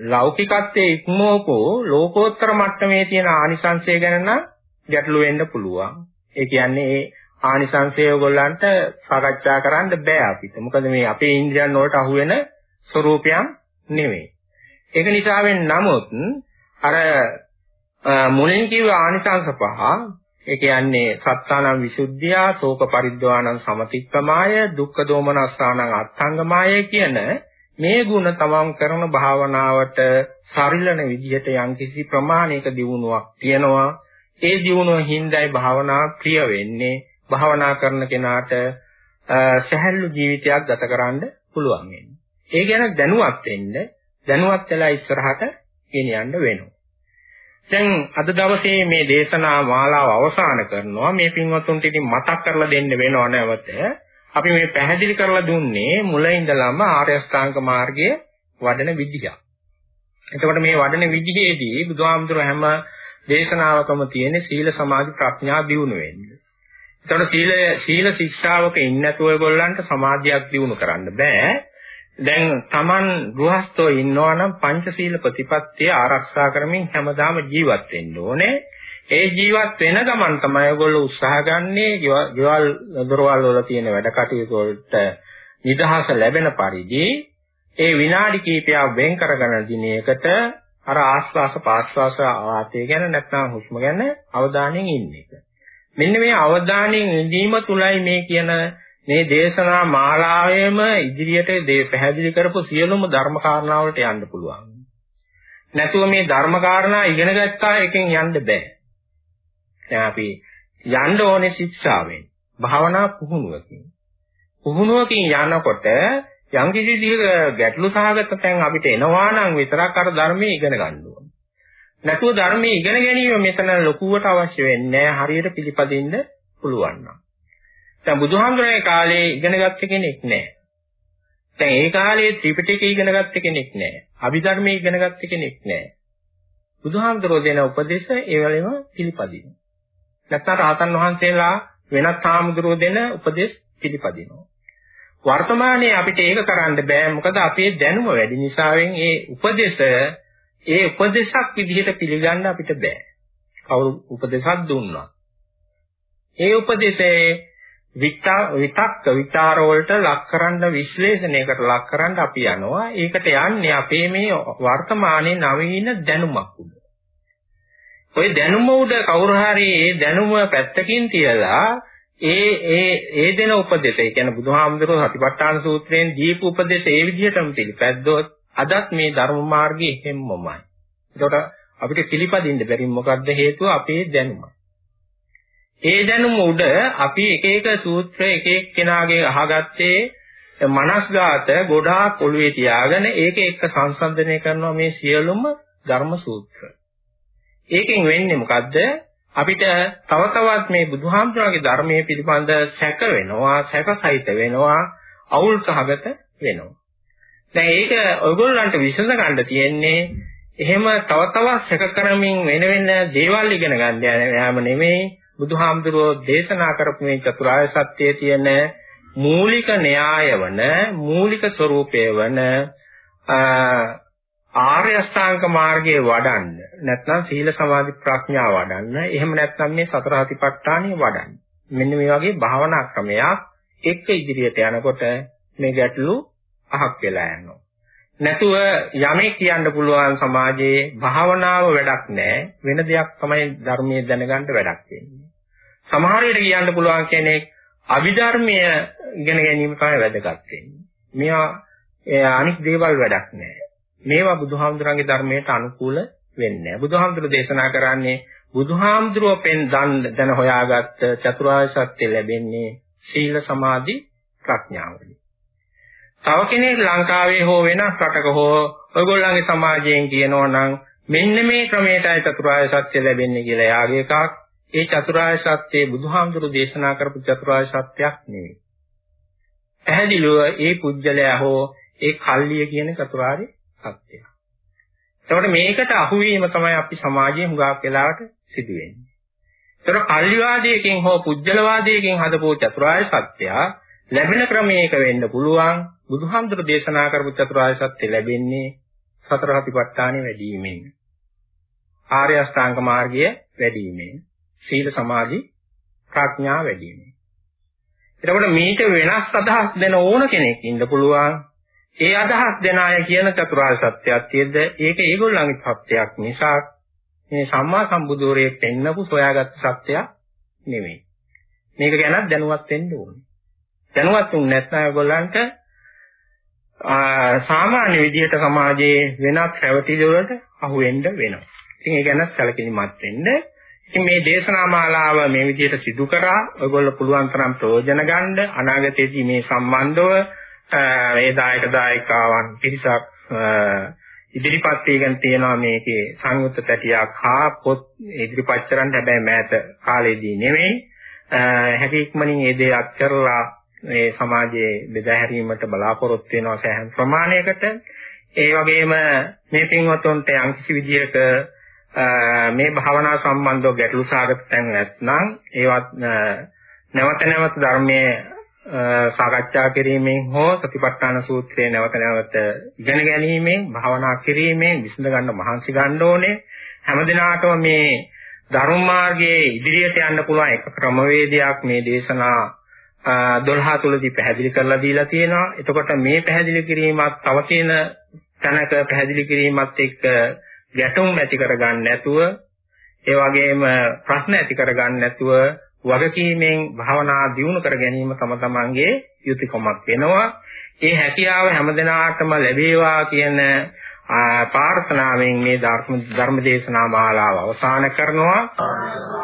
ලෞකිකත්වයේ ඉක්මවකෝ ලෝකෝත්තර මට්ටමේ තියෙන ආනිසංසය ගැන නම් ගැටලු වෙන්න පුළුවන්. ඒ කියන්නේ ඒ ආනිසංසය ඔයගොල්ලන්ට සාකච්ඡා කරන්න බෑ අපිට. මොකද මේ අපේ ඉන්ද්‍රියන් වලට අහු වෙන ස්වરૂපයන් නෙමෙයි. ඒක නිසාවෙන් නමුත් අර මුලින් කිව්ව ආනිසංස පහ ඒ කියන්නේ සත්තානං විසුද්ධිය, ශෝක පරිද්වානං සමතික්කමාය, දුක්ඛ දෝමනස්සානං අත්ංගමාය කියන මේ ಗುಣ තමන් කරන භාවනාවට සරිලන විදිහට යම්කිසි ප්‍රමාණයක දියුණුවක් තියෙනවා. ඒ දියුණුව හිඳයි භාවනා ප්‍රිය වෙන්නේ. භාවනා කරන කෙනාට සැහැල්ලු ජීවිතයක් ගත කරන්න පුළුවන් වෙන්නේ. ඒ ගැන දැනුවත් වෙන්න දැනුවත් වෙලා ඉස්සරහට ගෙනියන්න වෙනවා. දැන් අද දවසේ මේ දේශනා මාලාව අවසන් කරනවා මේ පින්වත්තුන්ට ඉතින් මතක් කරලා දෙන්න වෙනව නැවත අපි මේ පැහැදිලි කරලා දුන්නේ මුල ඉඳලම ආර්ය අෂ්ටාංග මාර්ගයේ වඩන විදිහ. එතකොට මේ වඩන විදිහේදී බුදුහාමුදුර හැම දේශනාවකම තියෙන සීල සමාධි ප්‍රඥා දියුණු වෙන්නේ. එතකොට සීල සීල ශික්ෂාවක ඉන්නේ නැතුව ඒගොල්ලන්ට සමාධියක් දියුණු කරන්න බෑ. දැන් Taman ගෘහස්තෝ ඉන්නවා නම් පංචශීල ප්‍රතිපත්තිය ආරක්ෂා කරමින් හැමදාම ජීවත් වෙන්න ඕනේ. ඒ ජීවත් වෙන ගමන් තමයි ඔයගොල්ලෝ උත්සාහ ගන්නේ ගෙවල් දොරවල් වල තියෙන වැඩ කටයුතු වලට නිදහස ලැබෙන පරිදි ඒ විනාඩි කිහිපයක් වෙන් කරගෙන දිනයකට අර ආස්වාස පාස්වාස ආතේ ගැන නැත්නම් හුස්ම ගැන අවධානයෙන් ඉන්න එක. මෙන්න මේ අවධානයෙන් ඉඳීම තුලයි මේ කියන මේ දේශනා මාලාවෙම ඉදිරියට පැහැදිලි කරපු සියලුම ධර්ම කාරණා වලට යන්න පුළුවන්. නැතුව මේ ධර්ම කාරණා ඉගෙන ගත්තා එකෙන් යන්න බෑ. දැන් අපි යන්න ඕනේ ශික්ෂාවෙන්. භාවනා පුහුණුවකින්. පුහුණුවකින් යනකොට යම් කිසි දිහක ගැටලු සහගත තැන් අපිට එනවා නම් විතරක් අර ධර්මයේ ඉගෙන ගන්න ඕනේ. නැතුව ධර්මයේ ඉගෙන ගැනීම මෙතන ලොකුවට අවශ්‍ය වෙන්නේ හරියට පිළිපදින්න පුළුවන් නම්. දැන් බුදුහාමුදුරනේ කාලේ ඉගෙන ගත්ත කෙනෙක් නැහැ. දැන් ඒ කාලේ ත්‍රිපිටකය ඉගෙන ගත්ත කෙනෙක් නැහැ. අභිධර්මයේ ඉගෙන ගත්ත කෙනෙක් නැහැ. බුදුහාමුදුරෝ දෙන උපදේශ ඒ වලේම පිළිපදිනවා. නැත්නම් රහතන් වහන්සේලා වෙනත් හාමුදුරුවෝ දෙන උපදේශ පිළිපදිනවා. වර්තමානයේ අපිට ඒක කරන්න බෑ මොකද අපේ දැනුම වැඩි නිසාවෙන් ඒ උපදේශ ඒ උපදේශක් විදිහට පිළිගන්න අපිට බෑ. කවුරු උපදේශක් දුන්නා. ඒ උපදේශයේ විතක්ක විචාර වලට ලක් කරන්න විශ්ලේෂණයකට ලක් කරන්න අපි යනවා. ඒකට යන්නේ අපේ මේ වර්තමානයේ නවීන දැනුමක් උඩ. ওই දැනුම උඩ කවුරු හරි ඒ දැනුම පැත්තකින් තියලා ඒ ඒ ඒ දෙන උපදේශ ඒ කියන්නේ බුදුහාමුදුරුවෝ සතිපට්ඨාන සූත්‍රයෙන් දීපු උපදේශ ඒ විදිහටම පිළිපැද්දොත් අදත් මේ ධර්ම මාර්ගයේ හැමමමයි. ඒකට අපිට පිළිපදින්න බැරි මොකද්ද හේතුව අපේ දැනුම. ඒ දැනුම උඩ අපි එක එක සූත්‍ර එක එක කෙනාගේ අහගත්තේ මනස්ගත ගොඩාක් ඔළුවේ තියාගෙන ඒක එක්ක සංසන්දනය කරනවා මේ සියලුම ධර්ම සූත්‍ර. ඒකෙන් වෙන්නේ මොකද්ද? අපිට තව තවත් මේ බුදුහාමුදුරන්ගේ ධර්මයේ පිළිබඳ සැක වෙනවා, සැකසිත වෙනවා, අවුල් සහගත වෙනවා. දැන් ඒක ඔයගොල්ලන්ට විසඳ ගන්න තියෙන්නේ එහෙම තව තවත් සැක කරමින් වෙන වෙන දේවල් ඉගෙන ගන්න යාම නෙමෙයි බුදුහාමුදුරුවෝ දේශනා කරපු මේ චතුරාර්ය සත්‍යයේ තියෙන මූලික න්‍යාය වන මූලික ස්වરૂපය වන ආර්ය අෂ්ටාංග මාර්ගයේ වඩන්න නැත්නම් සීල සමාධි ප්‍රඥා වඩන්න එහෙම නැත්නම් මේ සතර අතිපට්ඨානිය වඩන්න. මෙන්න මේ වගේ භාවනා ක්‍රමයක් එක්ක ඉදිරියට යනකොට මේ ගැටලු අහක් වෙලා යනවා. නැතුව යමෙක් කියන්න පුළුවන් සමාජයේ භාවනාව වැඩක් නැහැ වෙන දෙයක් තමයි ධර්මයේ දැනගන්න වැඩක් වෙන්නේ. සමහර විට කියන්න පුළුවන් කෙනෙක් අභිධර්මය ඉගෙන ගැනීම තමයි වැදගත් වෙන්නේ මෙයා අනික් දේවල් වැඩක් නැහැ මේවා බුදුහාමුදුරන්ගේ ධර්මයට අනුකූල වෙන්නේ නැහැ. බුදුහාමුදුරු දේශනා කරන්නේ බුදුහාමුදුරුව පෙන් දැන හොයාගත්ත චතුරාර්ය සත්‍ය ලැබෙන්නේ සීල සමාධි ප්‍රඥාවලින්. තව කෙනෙක් ලංකාවේ හෝ වෙනස් රටක හෝ ඔයගොල්ලන්ගේ සමාජයෙන් කියනවා නම් මෙන්න මේ ක්‍රමයටයි චතුරාර්ය සත්‍ය ලැබෙන්නේ කියලා යාගේ එකක්. ඒ චතුරාර්ය සත්‍යයේ බුදුහාමුදුරු දේශනා කරපු චතුරාර්ය සත්‍යයක් නෙවෙයි. පැහැදිලිව ඒ පුජ්‍යලයා හෝ ඒ කල්ලිය කියන චතුරාර්ය සත්‍යය. එතකොට මේකට අහුවීම තමයි අපි සමාජයේ හුඟක් වෙලාවට සිදු වෙන්නේ. ඒතර කල්ලිවාදයකින් හෝ පුජ්‍යලවාදයකින් හදපු චතුරාර්ය සත්‍යය ලැබෙන ක්‍රමයක වෙන්න පුළුවන් බුදුහාමුදුරු දේශනා කරපු චතුරාර්ය සත්‍ය ලැබෙන්නේ සතර සතිපට්ඨානෙ වැඩිවීමෙන්. ආර්ය අෂ්ටාංග මාර්ගය වැඩිවීමෙන්. සීල සමාධි ප්‍රඥා වැඩිවීමෙන්. එතකොට මේක වෙනස් අදහස් දෙන ඕන කෙනෙක් ඉන්න පුළුවන්. ඒ අදහස් දෙන අය කියන චතුරාර්ය සත්‍යයක් තියෙද්ද ඒක ඒගොල්ලන්ගේ සත්‍යයක් නිසා මේ සම්මා සම්බුදුරේ පෙන්නපු සොයාගත් සත්‍යයක් නෙමෙයි. මේක ගැනත් දැනුවත් වෙන්න ඕනේ. දැනුවත් වුනේ නැත්නම් ඒගොල්ලන්ට සාමාන්‍ය විදිහට සමාජයේ වෙනත් රැවටිලි වලට අහු වෙන්න වෙනවා. ඉතින් ඒ ගැන සැලකිලිමත් වෙන්න. ඉතින් මේ දේශනා මාලාව මේ විදිහට සිදු කරා. ඔයගොල්ලෝ පුළුවන් තරම් ප්‍රයෝජන ගන්න. අනාගතයේදී මේ සම්බන්ධව මේ දායක දායකාවන් පිරිසක් ඉදිරිපත් වීගෙන තියෙනවා මේකේ සංයුක්ත පැටියක් හා පොත් ඉදිරිපත් කරන්න. හැබැයි මෑත කාලේදී නෙමෙයි හැකි ඉක්මනින් ඒ දේ අත්කරලා මේ සමාජයේ බෙදා හැරීමට බලාපොරොත්තු වෙනවා සෑහෙන ප්‍රමාණයකට. ඒ වගේම මේ පින්වත්තුන්ට යම්කිසි විදියක මේ භාවනා සම්බන්ධව ගැටලු සාගත තැන් නැත්නම් ඒවත් නැවත නැවත ධර්මයේ සාකච්ඡා කිරීමෙන් හෝ සතිපට්ඨාන සූත්‍රය නැවත නැවත ඉගෙන ගැනීමෙන් භාවනා කිරීමෙන් විසඳ ගන්න මහන්සි ගන්න ඕනේ හැමදිනාටම මේ ධර්ම මාර්ගයේ ඉදිරියට යන්න පුළුවන් එක ක්‍රමවේදයක් මේ දේශනා 12 තුලදී පැහැදිලි කරලා දීලා තියෙනවා. එතකොට මේ පැහැදිලි කිරීමත් තව තියෙන තැනක පැහැදිලි කිරීමත් එක්ක ගැටුම් ඇති කරගන්න නැතුව ඒ වගේම ප්‍රශ්න ඇති කරගන්න නැතුව වගකීමෙන් භාවනා දියුණු කර ගැනීම තම තමන්ගේ යුතුයකමක් වෙනවා. ඒ හැකියාව හැමදෙනාටම ලැබේවා කියන ප්‍රාර්ථනාවෙන් මේ ධර්ම ධර්ම දේශනා මාලාව අවසන් කරනවා.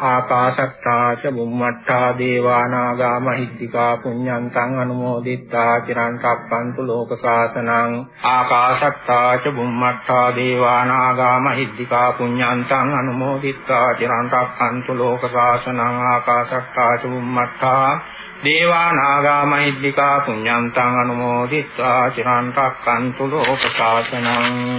ආපාසත්තාච බුම්මට්ටා දේවානාගා මහිද්దికා පුඤ්ඤන්තං අනුමෝදිත්වා චිරන් සම්පන්තු ලෝක සාසනං. ආකාශත්තාච බුම්මට්ටා දේවානාගා මහිද්దికා පුඤ්ඤන්තං අනුමෝදිත්වා චිරන් සම්පන්තු ලෝක සාසනං. ආකාශත්තාච බුම්මට්ටා දේවානාගා මහිද්దికා පුඤ්ඤන්තං අනුමෝදිත්වා චිරන් සම්පන්තු ලෝක සාසනං.